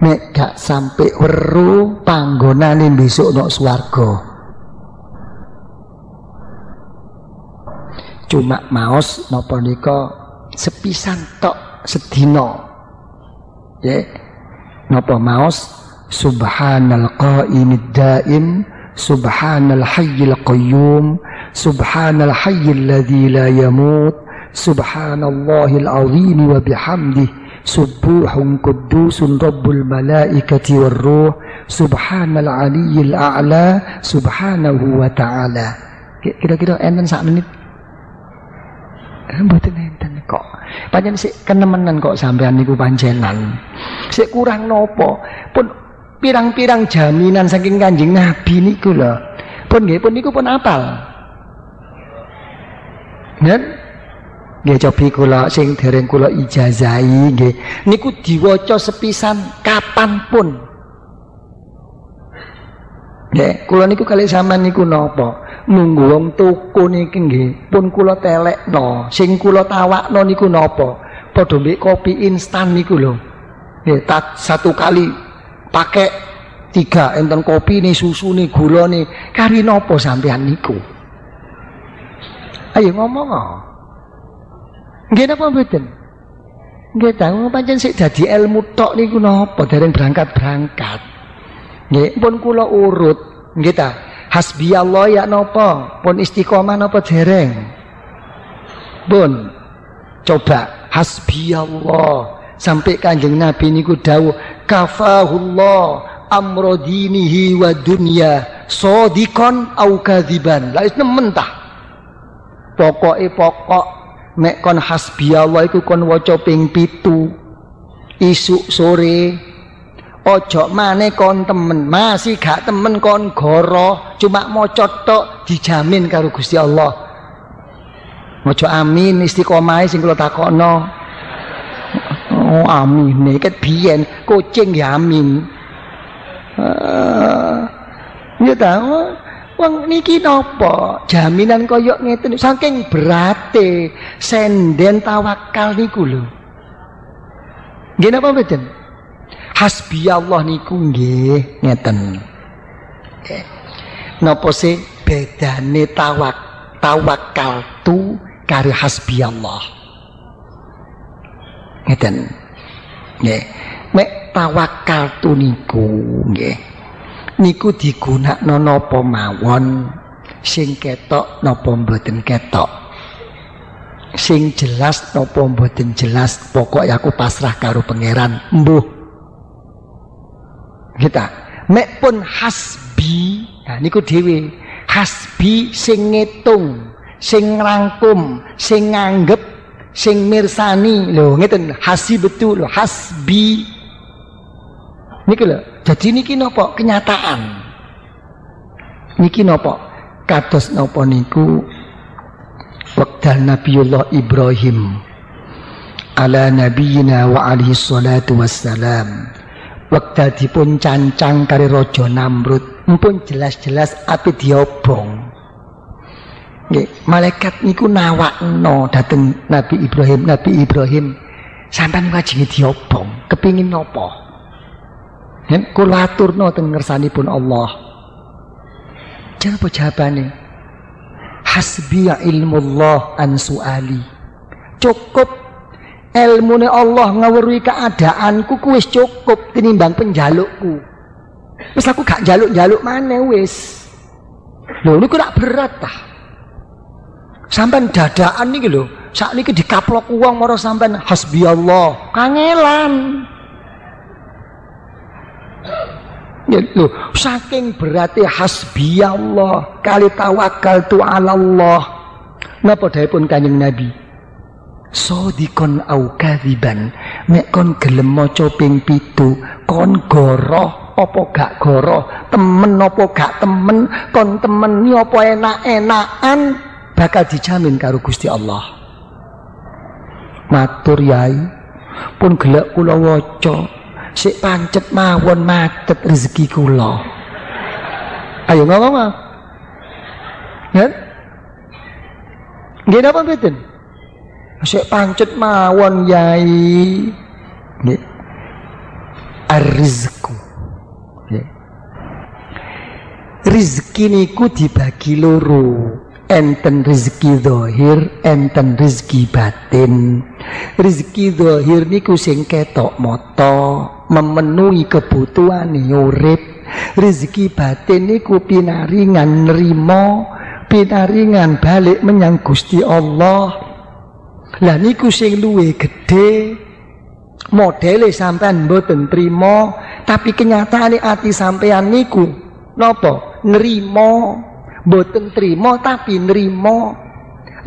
Nek gak sampai weru panggonane besok nok swarga. Cuma maos napa nika sepisan tok sedina. Ya napa maos subxaana alqaa'imi addaa'im subxaana alxayi alqayuum subxaana alxayi aladii laa yamuut subxaana allahi alcadiimi wabixamdih subuuxun quduusun rabu almalaa'ikati waalruux subxaana alcaliyi alaclaa subxaanahu wa tacaala kira-kira enten sak menit eh, Mboten enten kok. Panjen sik kenemenan kok sampean niku panjenan. Sik kurang nopo? Pun pirang-pirang jaminan saking Kanjeng Nabi niku lho pun nggih pun niku pun apal Nen Nggih cobi kula sing dereng kula ijazahi nggih niku diwaca sepisan kapan pun. Nggih, kula niku kali sampean niku napa? Nunggu wong tuku niki nggih pun kula telekno. Sing kula tawakno niku napa? Padha mbek kopi instan niku lho. Nggih, satu kali pakai tiga enten kopi nih susu nih gula nih kari nopo sampean niku ayo ngomong oh. Nggih napa mboten? Nggih tahu pancen sik dadi ilmu tok niku napa dereng berangkat-berangkat. Nggih pun kula urut nggih ta. Hasbiyallah ya napa? Pun istiqomah napa dereng? Pun coba hasbiyallah sampai kanjeng Nabi niku dawuh kafahullah amrodinihi wa dunya sodikon au kadziban. Lah nemen tah. Pokoke pokok nek kon hasbi Allah iku kon waca ping pitu isuk sore ojo maneh kon temen masih gak temen kon goro cuma maca tok dijamin karo Gusti Allah maca amin istiqomah sing kula oh amin nek biyen kucing ya amin uh, ya tahu Wong niki napa? Jaminan koyok ngeten saking berate senden tawakal niku lho. Nggih napa mboten? Hasbi Allah niku nggih ngeten. Napa sih bedane tawak tawakal tu karo hasbi Allah? Ngeten. Nggih. Mek tawakal tu niku nggih. Niku digunakno napa mawon? Sing ketok napa mboten ketok? Sing jelas napa mboten jelas? Pokok aku pasrah karo pangeran. Mbuh. Kita mek pun hasbi nah niku dhewe. Hasbi sing ngitung sing ngrangkum sing nganggep sing mirsani. Lho ngeten. Hasi betul lho hasbi. Niki lho, jadi niki nopo? Kenyataan. Niki nopo? Kados nopo niku? Wekdal Nabiullah Ibrahim ala nabiyina wa alihi salatu wassalam. Wekdal dipun cancang kari raja Namrud. Pun jelas-jelas api diobong Nggih, malaikat niku nawakno dateng Nabi Ibrahim, Nabi Ibrahim sampean ngajenge diobong, kepingin nopo? Yen kula aturno teng ngersanipun Allah. Jawab jawabane. Hasbi ilmullah an suali. Cukup ilmune Allah ngawruhi keadaanku ku wis cukup tinimbang penjalukku. Wis aku gak jaluk-jaluk mana wis. Lho niku nak berat tah. Sampai dadaan niki lho, sak niki dikaplok uang maro sampean hasbi Allah. Kangelan. Loh, saking berarti hasbi Allah kali tawakal tu ala Allah. Napa pun Kanjeng Nabi? Sodikon au kadziban nek kon gelem maca ping pitu kon goroh apa gak goro, temen apa gak temen, kon temen ni apa enak-enakan bakal dijamin karo Gusti Allah. Matur yai pun gelek kula waca sik pancet mawon macet rezeki kula. Ayo ngomong ah. Kan? Nggih napa mboten? Sik pancet mawon yai. Nggih. Ar-rizqu. Rizki niku dibagi loro. Enten rizki dohir, enten rizki batin. Rizki dohir niku sing ketok moto, memenuhi kebutuhan urip. Rizki batin niku pinaringan nerimo, pinaringan balik menyang Gusti Allah. Lah niku sing luwe gede modele sampean mboten trimo tapi kenyataane ati sampean niku napa nrimo mboten trimo tapi nrimo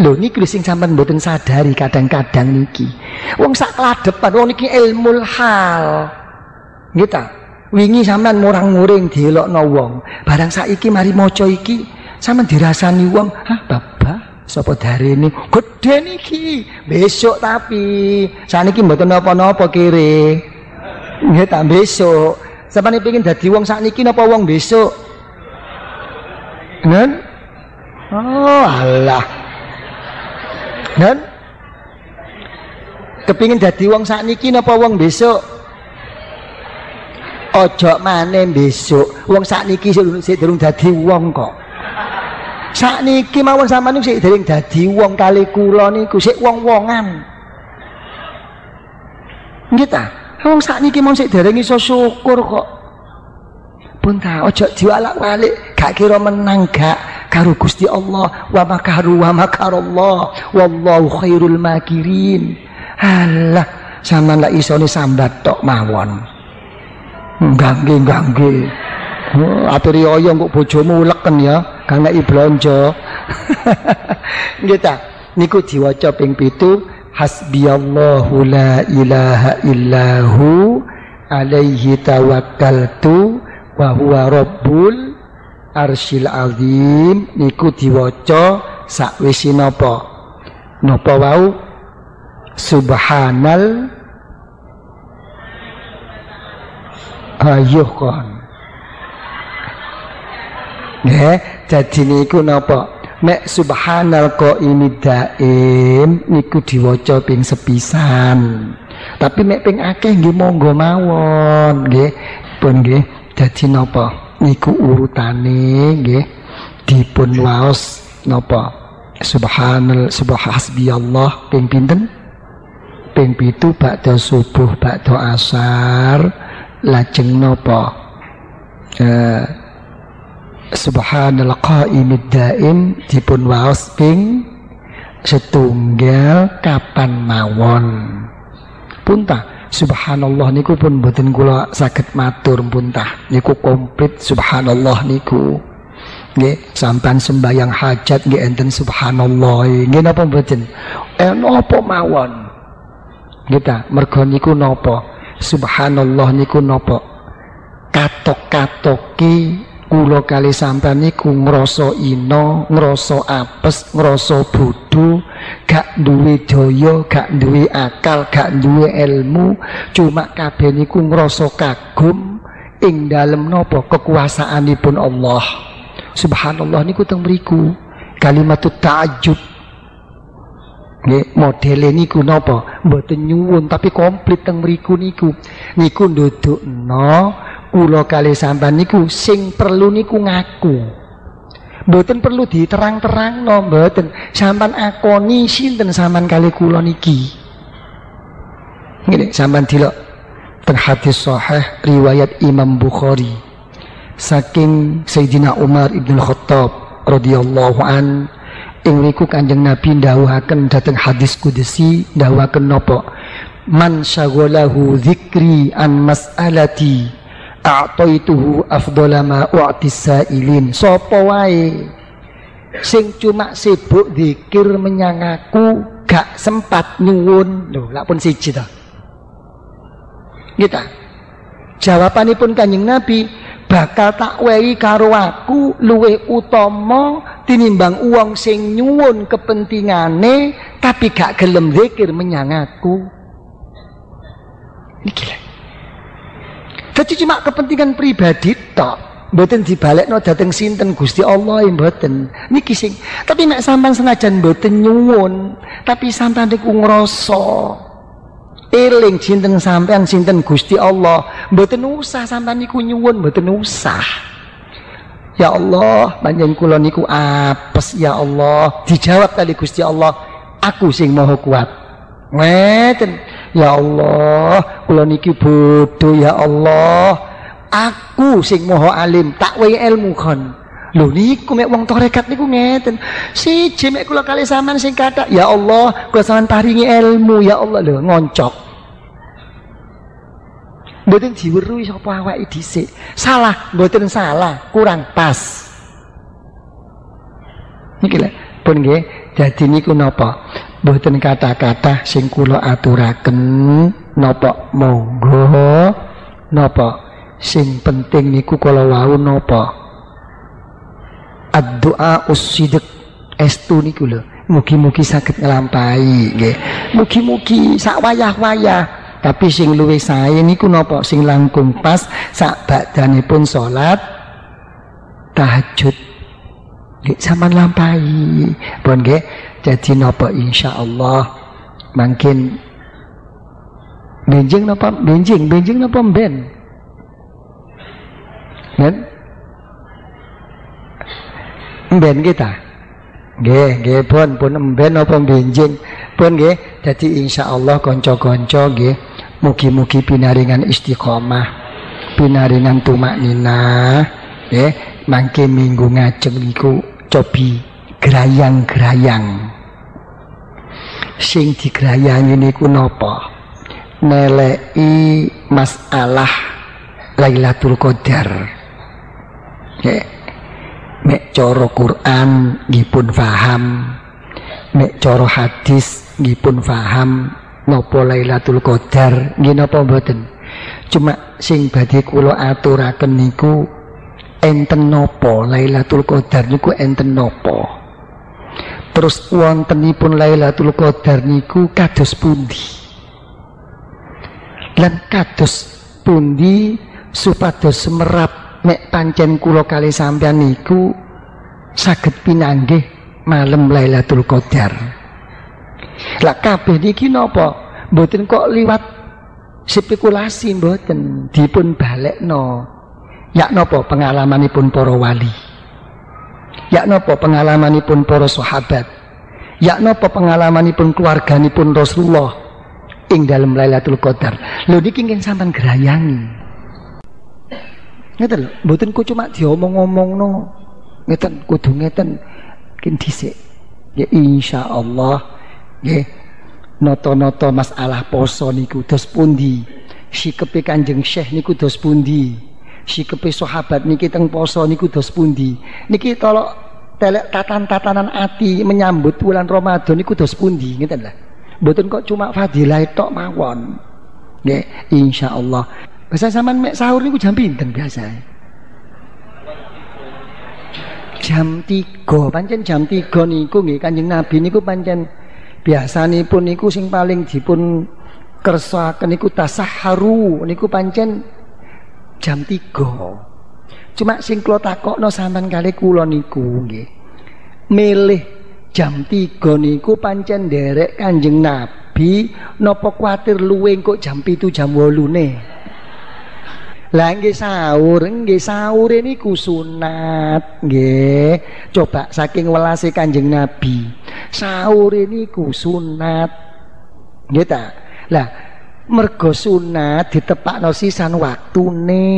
lho niki sing sampean mboten sadari kadang-kadang niki wong sak kladepan wong niki ilmu hal gitu wingi sampean murang-muring dielokno wong barang saiki mari maca iki sampean dirasani wong hah babah Sapa ini gede niki. Besok tapi saniki mboten napa-napa kiri. Nggih tak besok. Sampeyan pengin dadi wong sakniki napa wong besok? Nen? Oh, alah. Nen? Kepingin dadi wong sakniki napa wong besok? Ojo maneh besok. Wong sakniki sik durung dadi wong kok. Sakniki mawon sampean niku sik dereng dadi wong kali kula niku sik wong-wongan. Nggih ta? Wong sakniki mawon sik dereng iso syukur kok. Pun ta ojo diwalak-walik. Gak kira menang gak karo Gusti Allah. Wa makaru wa makarallah. Wallahu khairul makirin. Alah sampean lak isone sambat tok mawon. Nggangge nggangge. Oh, aturi oyo kok bojomu leken ya? Karena blonjo. Nggih ta. Niku diwaca ping 7 hasbiyallahu la ilaha illahu alaihi tawakkaltu wa huwa rabbul arsyil azim niku diwaca sakwise napa napa wau subhanal ayuh kon Nggih, dadi niku napa? Nek subhanal qaimi daim niku diwaca ping sepisan. Tapi nek ping akeh nggih monggo mawon, nggih. Pun nggih dadi napa? Niku urutane nggih dipun waos napa? Subhanal subhan hasbiyallah ping pinten? Ping pitu bakda subuh bakda asar lajeng napa? Eh Subhanal qaimid daim dipun waos ping setunggal kapan mawon. Punta subhanallah niku pun mboten kula saged matur puntah niku komplit subhanallah niku. Nggih, sampan sembayang hajat nggih enten subhanallah. Nggih napa mboten? Eh napa mawon? Kita mergo niku napa? Subhanallah niku napa? Katok-katoki kula kali sampean niku ngrasa ino, ngrasa apes, ngrasa bodho, gak duwe daya, gak duwe akal, gak duwe ilmu, cuma kabeh niku ngrasa kagum ing dalem napa kekuasaanipun Allah. Subhanallah niku teng mriku kalimat ta'ajjub. Nggih, modele niku napa? Mboten nyuwun tapi komplit teng mriku niku. Niku ndudukno kula kali sampean niku sing perlu niku ngaku. Mboten perlu diterang-terang no, mboten. Sampean akoni sinten sampean kali kula niki. Ngene sampean dilok teng hadis sahih riwayat Imam Bukhari saking Sayyidina Umar Ibn Khattab radhiyallahu an ing niku Kanjeng Nabi ndawuhaken dhateng hadis kudusi ndawuhaken napa man syaghalahu dzikri an mas'alati a'taituhu afdhala ma u'tis sailin sapa wae? Sing cuma sibuk zikir menyang aku gak sempat nyuwun. Lho lak pun siji ta? Kita Jawabanipun Kanjeng Nabi, bakal tak wehi karo aku luwe utama tinimbang uang sing nyuwun kepentingane tapi gak gelem zikir menyang aku. Niki Dadi cuma kepentingan pribadi tok. Mboten dibalekno dateng sinten Gusti Allah mboten. Niki sing tapi nek sampean senajan mboten nyuwun, tapi sampean niku ngrasa eling sinten sampean sinten Gusti Allah, mboten usah sampean niku nyuwun, mboten usah. Ya Allah, panjenengan kula niku apes ya Allah. Dijawab kali Gusti Allah, aku sing maha kuat. Ngeten. Ya Allah, kula niki bodoh ya Allah. Aku sing moho alim, tak wae ilmu kon. Lho niku mek wong tarekat niku ngeten. Siji mek kula kali sampean sing kata, ya Allah, kula sampean paringi ilmu ya Allah lho ngoncok. Mboten diweruhi sapa awake dhisik. Salah, mboten salah, kurang pas. Niki lho, pun nggih. Dadi niku napa? Mboten kata-kata sing kula aturaken napa monggo napa sing penting niku kala wau napa? Ad-du'a usidq estu niku lho. Mugi-mugi saged nglampahi nggih. Mugi-mugi sak wayah-wayah. Tapi sing luwih sae niku napa? Sing langkung pas sak badanipun salat tahajud nggih sampean lampahi. Pun nggih jadi napa? Insyaallah. Mungkin benjing napa? Benjing benjing napa ben Kan? Emben kita. Nggih, nggih pun pun emben apa benjing. Pun nggih, dadi insyaallah kanca-kanca nggih mugi-mugi pinaringan istiqomah, pinaringan tumak nina, nggih, mangke minggu ngajeng niku cobi gerayang-gerayang. Sing digrayangi niku napa? Neleki masalah Lailatul Qadar. Nek nek cara Quran nggih pun paham. Nek cara hadis nggih pun paham napa Lailatul Qadar nggih napa mboten. Cuma sing badhe kula aturaken niku enten napa Lailatul Qadar niku enten napa. Terus wontenipun Lailatul Qadar niku kados pundi? Lan kados pundi supados semerap nek pancen kula kali sampean niku saged pinanggih malam Lailatul Qadar. Lah kabeh niki napa? Mboten kok liwat spekulasi mboten dipun balekno. Ya napa pengalamanipun para wali? Ya napa pengalamanipun para sahabat? Ya napa pengalamanipun keluarganipun Rasulullah ing dalam Lailatul Qadar? Lho niki ngen sampean gerayangi. Ngeten lho, mboten ku cuma diomong-omongno. Ngeten kudu ngeten kin dhisik. Ya insyaallah nggih nata-nata masalah poso niku dos pundi? Sikepe Kanjeng Syekh niku dos pundi? Sikepe sahabat niki teng poso niku dos pundi? Niki tolok telek tatan-tatanan ati menyambut bulan Ramadan niku dos pundi ngeten lah. Mboten kok cuma fadilah tok mawon. Nggih, insyaallah. Bahasa zaman mek sahur niku jam pinten biasa? Jam 3. Pancen jam 3 niku nggih Kanjeng Nabi niku pancen biasanipun niku sing paling dipun kersakaken niku tasaharu niku pancen jam 3. Cuma sing kula takokno sampean kali kula niku nggih. Milih jam 3 niku pancen derek Kanjeng Nabi napa kuatir luwe kok jam 7 jam 8 ne. Lah nggih sahur, nggih sahur niku sunat, nggih. Coba saking welase Kanjeng Nabi. Sahur niku sunat. Nggih ta? Lah mergo sunat ditepakno sisan waktune.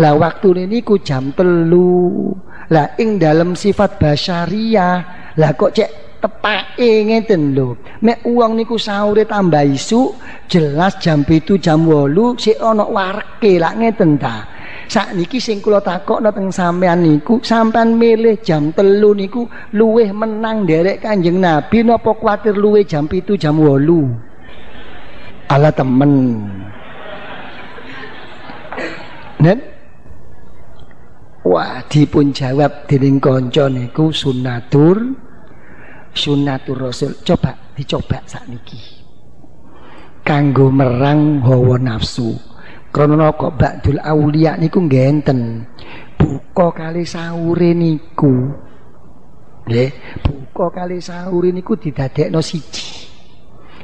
Lah waktune niku jam telu. Lah ing dalam sifat basyariah, lah kok cek tepake ngeten lho. Mek uang niku sahure tambah isu, jelas jam itu jam 8 sik ana wareke lak ngeten ta. Sakniki sing kula takokno teng sampean niku, sampean milih jam telu niku luweh menang derek Kanjeng Nabi napa kuwatir luweh jam itu jam 8? Ala temen. Dan Wah, dipun jawab dening kanca niku sunnatur sunnatur rasul. Coba dicoba sakniki. Kanggo merang hawa nafsu. Krana kok Ba'dul Aulia niku ngenten. Buka kali sahure niku. Nggih, buka kali sahure niku didadekno siji.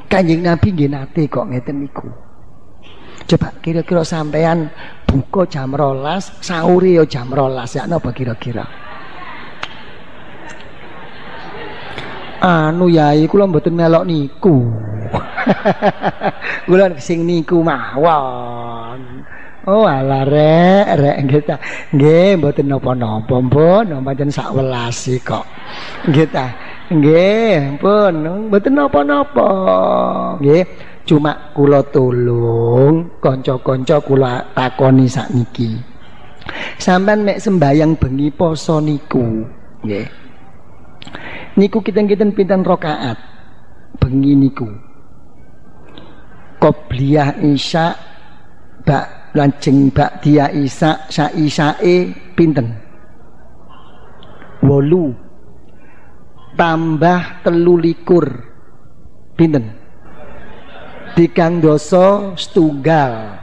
Kanjeng Nabi nggih nate kok ngeten niku. Coba kira-kira sampean buka jam rolas, sahuri ya jam rolas ya apa kira-kira? Anu yai kula mboten melok niku. kula sing niku mawon. Oh ala rek rek nggih ta. Nggih mboten napa-napa pun pancen sak welasi kok. Nggih ta. Nggih pun mboten napa-napa. Nggih cuma kula tulung kanca-kanca kula takoni sakniki. Sampean mek sembayang bengi poso niku nggih. Niku kita-kita pinten rakaat bengi niku? Qobliyah isya bak lajeng bak dia isya sa isyae pinten? Wolu tambah telu likur pinten? Dikang dosa setunggal.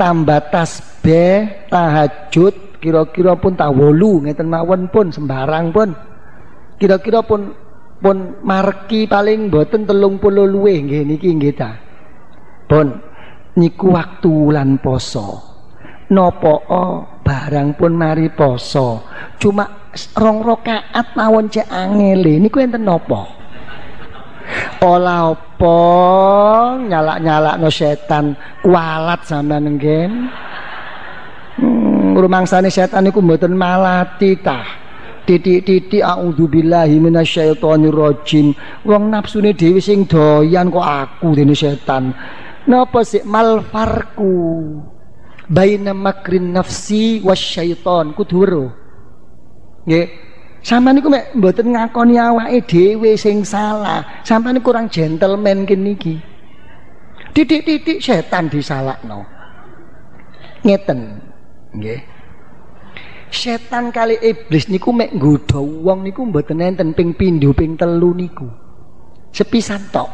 Tambah tasbih tahajud kira-kira pun tak wolu ngeten mawon pun sembarang pun. Kira-kira pun pun marki paling boten telung puluh luwe nggih niki nggih pun niku waktu lan poso. Nopo barang pun mari poso. Cuma rong rokaat mawon cek angele niku enten nopo Ola nyala-nyala no setan kualat sama nenggen. Hmm, rumangsane setan iku mboten malati tah. Titik-titik a'udzubillahi minasyaitonir rajim. Wong nafsune dhewe sing doyan kok aku dene setan. Napa sik mal farku baina makrin nafsi wasyaiton kudu weruh. Nggih, Sampai niku mek mboten ngakoni awake dhewe sing salah. Sampai kurang gentleman kene iki. Titik-titik setan disalahno. Ngeten. Nggih. Setan kali iblis niku mek nggodha wong niku mboten enten ping pindho ping telu niku. Sepisan tok.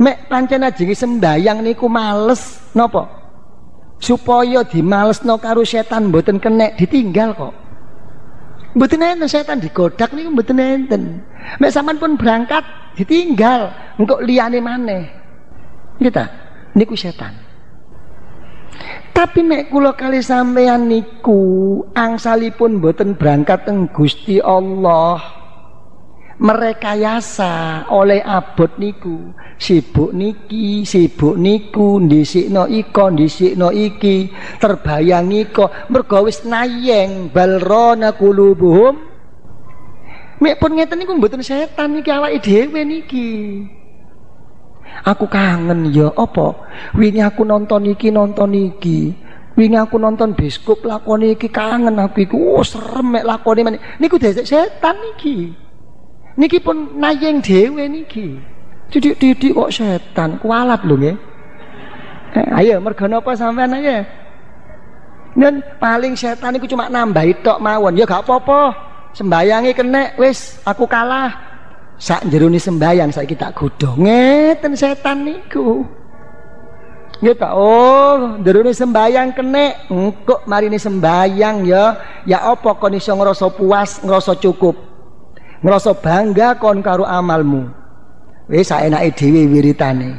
Mek pancen ajenge sembayang niku males napa? Supaya dimalesno karo setan mboten kenek ditinggal kok. Mboten enten setan digodak niku mboten enten. Mek sampean pun berangkat ditinggal, engko liyane maneh. Kita niku setan. Tapi mek kula kali sampean niku angsalipun mboten berangkat teng Gusti Allah merekayasa oleh abot niku. Sibuk niki sibuk niku dhisikno iko dhisikno iki terbayang iko. Mergo nayeng balrona kulubuhum. Mek pun ngeten niku mboten setan niki awake dhewe niki. Aku kangen ya apa? Wingi aku nonton iki nonton iki. Wingi aku nonton biskup lakoni iki kangen aku iku. Oh serem mek lakoni niku desek setan niki niki pun nayeng dhewe niki. Didik-didik kok setan kualat lho nggih. Eh, ayo mergo napa sampean aja dan paling setan itu cuma nambahi tok mawon. Ya gak apa-apa sembayangi kena wis aku kalah. Sak jeruni sembayang saya kita godho ngeten setan niku. Ya tak oh, sembayang kene, engkok mari ini sembayang ya. Ya apa kon iso puas, ngrasa cukup ngerasa bangga kon karo amalmu. Wis saenake dhewe wiritane.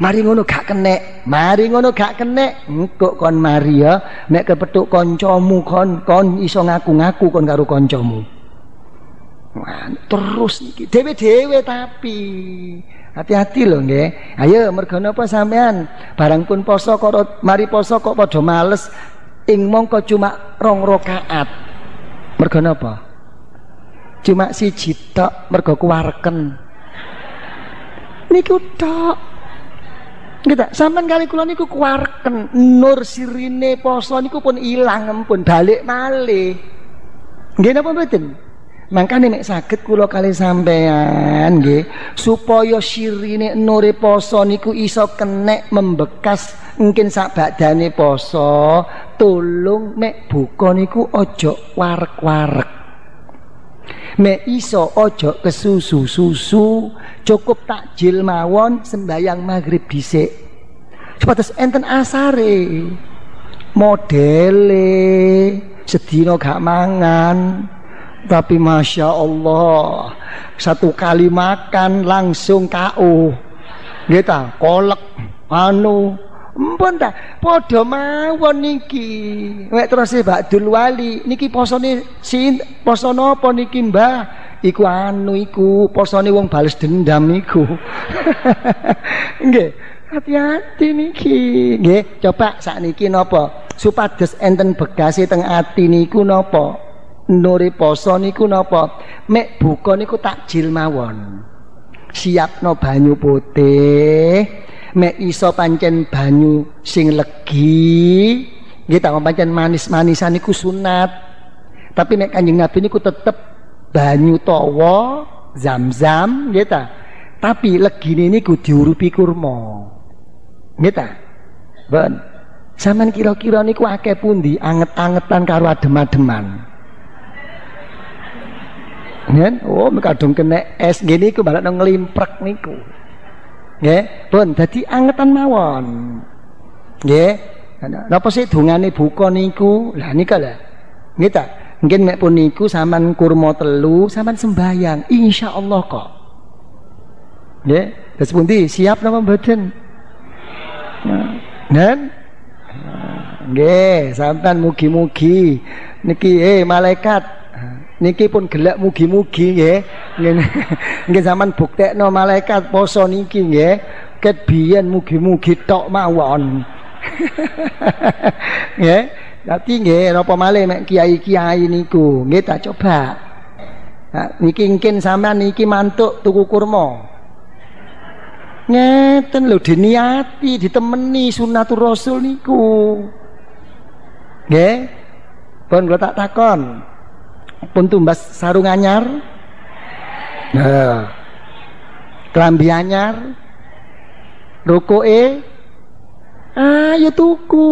Mari ngono gak kenek. Mari ngono gak kenek. Engko kon mari ya. Nek kepethuk kancamu kon kon iso ngaku-ngaku kon karo kancamu terus iki dhewe-dhewe tapi. Hati-hati loh nggih. Ayo mergo napa sampean? Barang pun poso kok mari poso kok padha males. Ing mongko cuma rong rakaat. Mergo napa cuma si tok mergo kuwareken niku tok. Kita sampean kali kula niku kuwareken nur sirine poso niku pun ilang pun balik malih. Nggih napa mboten? Makanya mek sakit kulo kali sampean nggih supaya sirine nure poso niku iso kenek membekas mungkin sak badane poso tolong mek buka niku ojo warek-warek mek iso ojo kesusu-susu cukup takjil mawon sembayang maghrib dhisik. Sepatus enten asare modele sedina gak mangan. Tapi masya Allah satu kali makan langsung KO gitu kolek anu Mpun ta, padha mawon niki. Nek terus Bakdul Wali, niki posone sin poso napa niki, Mbah? Iku anu iku, posone wong bales dendam iku. Nggih. Hati-hati niki. Nggih, coba sakniki napa? Supados enten bekase teng ati niku napa? nuri poso niku napa mek buka niku takjil mawon siapno banyu putih mek iso pancen banyu sing legi nggih tak pancen manis-manisan niku sunat. Tapi nek Kanjeng Nabi niku tetep banyu tawa zam-zam nggih ta. Tapi legine niku diurupi kurma. Nggih ta? Ben sampean kira-kira niku akeh pundi? Anget-angetan karo adem-ademan. Ngen, oh kadung kena es gini ku balik niku. Nggih, pun dadi angetan mawon. Nggih. Napa sih dungane buka niku? Lah nika lah. Nggih ta? Mungkin mek pun niku sampean kurma telu, sampean sembayang insyaallah kok. Nggih, terus pundi? Siap napa mboten? Nen? Nggih, sampean mugi-mugi niki eh malaikat niki pun gelak mugi-mugi nggih. Nggih zaman buktekno malaikat poso niki nggih. Ket biyen mugi-mugi tok mawon. Nggih. Dadi nggih napa malih mek kiai-kiai niku? Nggih tak coba. Nah, niki mungkin sampean niki mantuk tuku kurma. Ngeten lho diniati ditemeni sunatul rasul niku. Nggih. Pun kula tak takon pun tumbas sarung anyar. Nah kelambi anyar. Rokoke ayo tuku.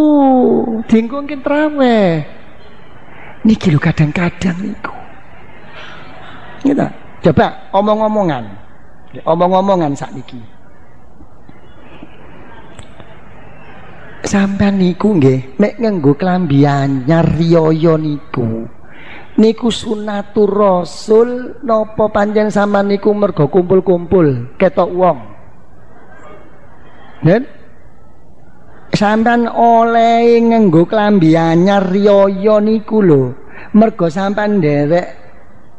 Dinggo mungkin trawe. Niki lho kadang-kadang niku kita coba omong-omongan. Omong-omongan saat niki sampai niku nggih mek nganggo klambi anyar riyo niku niku sunatur rasul nopo panjang sama niku mergo kumpul-kumpul ketok wong. Nen sampean oleh nganggo klambi anyar riyo niku lho. Mergo sampean nderek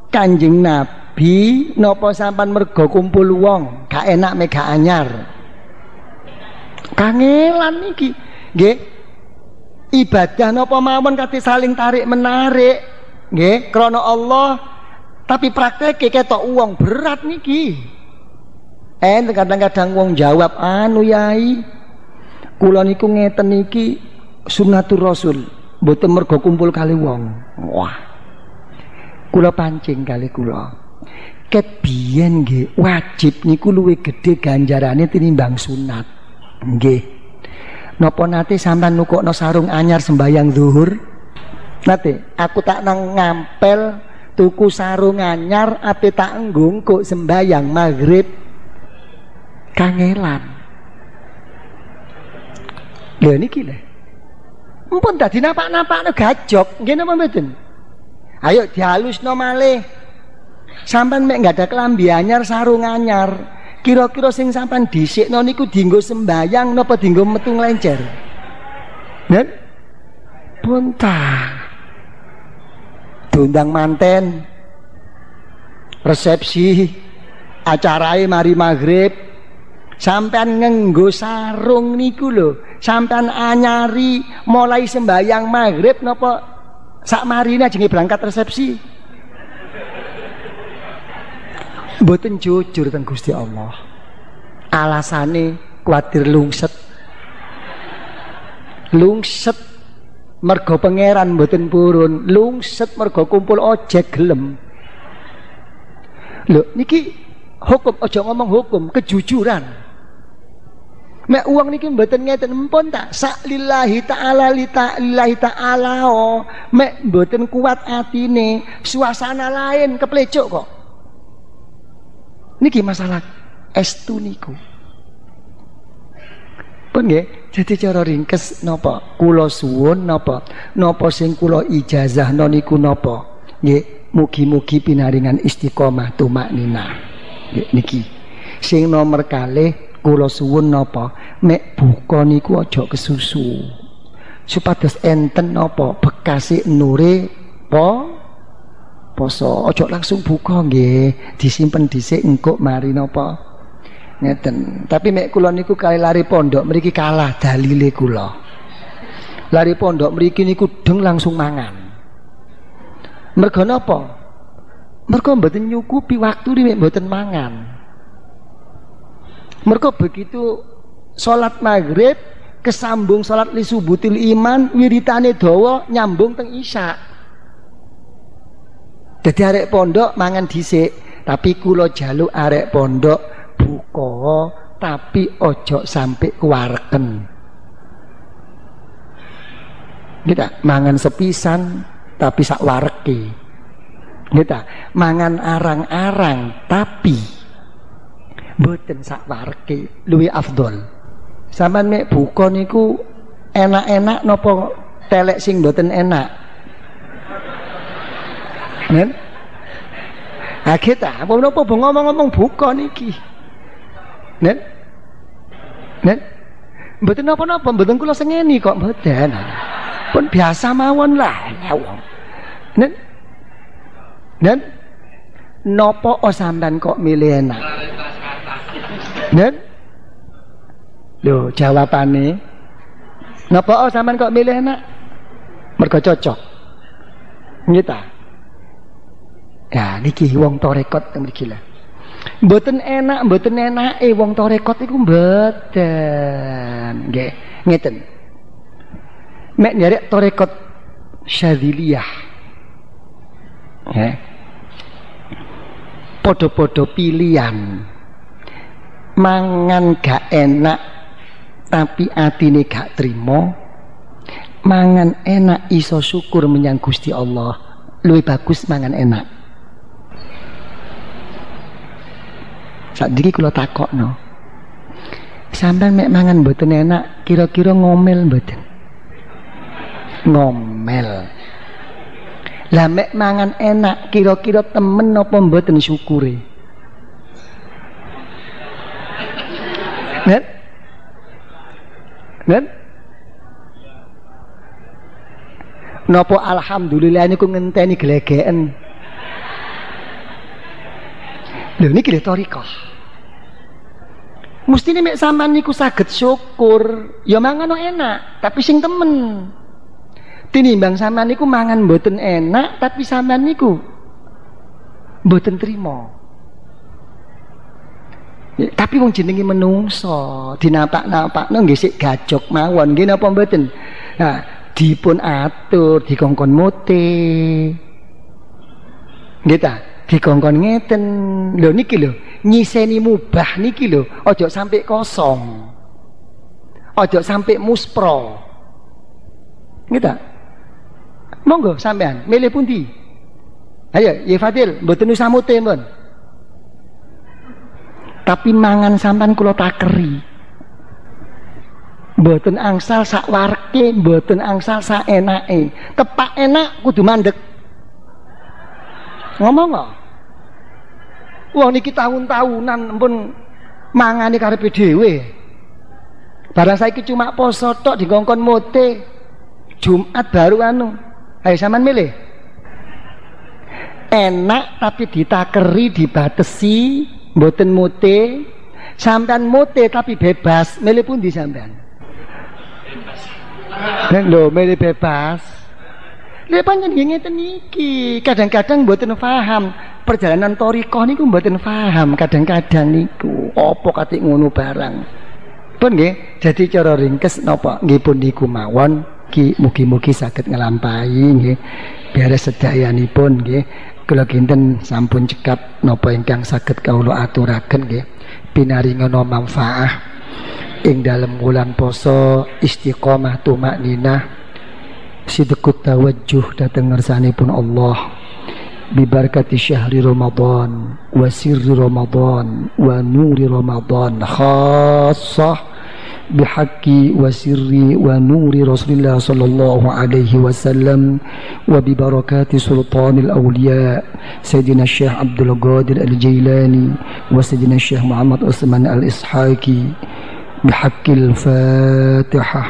Kanjeng Nabi nopo sampean mergo kumpul wong gak enak mega anyar. Kangelan niki nggih. Ibadah nopo mawon kate saling tarik menarik nggih. Krana Allah tapi praktek ketok uang berat niki. Eh kadang-kadang wong jawab anu yai kula niku ngeten niki sunnatur rasul mboten mergo kumpul kali wong. Wah. Kula pancing kali kula. Ket biyen nggih wajib niku luwih gedhe ganjarane tinimbang sunat. Nggih. Napa nate sampean nukokno sarung anyar sembayang zuhur Nate, aku tak nang ngampel tuku sarung anyar ape tak enggung kok sembayang maghrib kangelan. Lha niki lho. Mumpun dadi napak-napakno gajok, nggih napa mboten? Ayo dihalusno malih. Sampan mek nggak ada kelambi anyar sarung anyar. Kira-kira sing sampan dhisikno niku dienggo sembayang napa dienggo metu nglencer? Nen? Puntang diundang manten. Resepsi acarai mari maghrib. Sampean ngenggo sarung niku lho. Sampean anyari mulai sembayang maghrib napa? Sak marine jenenge berangkat resepsi. Mboten jujur teng Gusti Allah. Alasane kuatir lungset. Lungset mergo pangeran mboten purun lungset mergo kumpul ojek gelem Lho niki hukum ojo ngomong hukum, kejujuran. Mek uang niki mboten ngeten empun tak sak lillahi taala li lillahi taala oh. Mek mboten kuat atine, suasana lain keplecuk kok. Niki masalah estu niku. Pun nggih, jadi cara ringkes napa? Kula suwun napa? Napa sing kula ijazah niku napa? Nggih, mugi-mugi pinaringan istiqomah tumak nina. Nggih niki. Sing nomor kalih kula suwun napa? Mek buka niku aja kesusu. Supados enten napa bekasi nure po poso ojo langsung buka nggih disimpen dhisik engko mari napa ngeten. Tapi mek kula niku kali lari pondok mriki kalah dalile kula. Lari pondok mriki niku deng langsung mangan. Mergo napa? Mergo mboten nyukupi waktu mek mboten mangan. Mergo begitu salat maghrib kesambung salat li subutil iman wiritane dawa nyambung teng isya. Dadi arek pondok mangan dhisik tapi kula jaluk arek pondok buka tapi ojo sampai kewarken kita mangan sepisan tapi sak wareki kita mangan arang-arang tapi boten sak wareki luwi afdol sampean mek buka niku enak-enak nopo telek sing boten enak Nen? Ah kita, apa nopo ngomong-ngomong buka niki. Nen? Nen? Mboten napa-napa, mboten kula sengeni kok mboten. Pun biasa mawon lah ya. Nen? Nen? Napa o sampean kok milih enak? Nen? Lho, jawabane Napa sampean kok milih enak? Cocok. Ngita. Ya niki wong torekot mriki lah. Mboten enak, mboten enak eh wong torekot iku mboten. Nggih, ngeten. Mek nyari torekot syadziliyah. Nggih. Podo-podo pilihan. Mangan gak enak tapi atine gak trimo. Mangan enak iso syukur menyang Gusti Allah. Lebih bagus mangan enak. Sakniki kula takokno. Sampeyan mek mangan mboten enak, kira-kira ngomel mboten? Ngomel. Lah mek mangan enak, kira-kira temen apa mboten syukure? Nen? Nen? Napa alhamdulillah niku ngenteni glegeken. Lho niki lho thariqah. Mesti mek sampean niku saged syukur, ya mangan enak, tapi sing temen. Tinimbang sampean niku mangan mboten enak, tapi sampean niku mboten trima. Ya, tapi wong jenenge menungso, dinapak-napakno nggih sik gajok mawon, nggih napa mboten? Nah, dipun atur dikongkon mote. Nggih? Dikongkon ngeten. Lho niki lho nyiseni mubah niki lho ojo sampai kosong. Ojo sampai muspro. Kita monggo sampean milih pundi? Ayo ya Fadil mboten usah mute mbon. Tapi mangan sampean kula takeri. Mboten angsal sak warke mboten angsal sak enake. Tepak enak kudu mandek. Ngomong nggak Wong niki tahun-tahunan pun mangani karepe dhewe. Barang saiki cuma poso tok dikongkon mote. Jumat baru anu. Ayo sampean milih. Enak tapi ditakeri, dibatesi, mboten mote. Sampean mote tapi bebas, milih pun di sampean. Bebas. Lho, milih bebas. Lha pancen ngeten iki, kadang-kadang mboten paham perjalanan toriko niku mboten paham kadang-kadang niku. Apa katik ngono barang? Pun nggih jadi cara ringkes napa? Nggih pun niku mawon ki mugi-mugi saged nglampahi nggih. Beres sedayanipun nggih kula kinten sampun cekap napa ingkang saged kawula aturaken nggih. Pinaringono manfaah. Ing dalam bulan poso istiqomah tumak ninah. Sidqut tawajjuh dateng ngersanipun Allah Ramadan wa sirri Ramadan wa nuri Ramadan khassah بحق وسر ونور رسول الله صلى الله عليه وسلم وببركات سلطان الأولياء سيدنا الشيخ عبد القادر الجيلاني وسيدنا الشيخ محمد عثمان الإسحاقي بحق الفاتحة.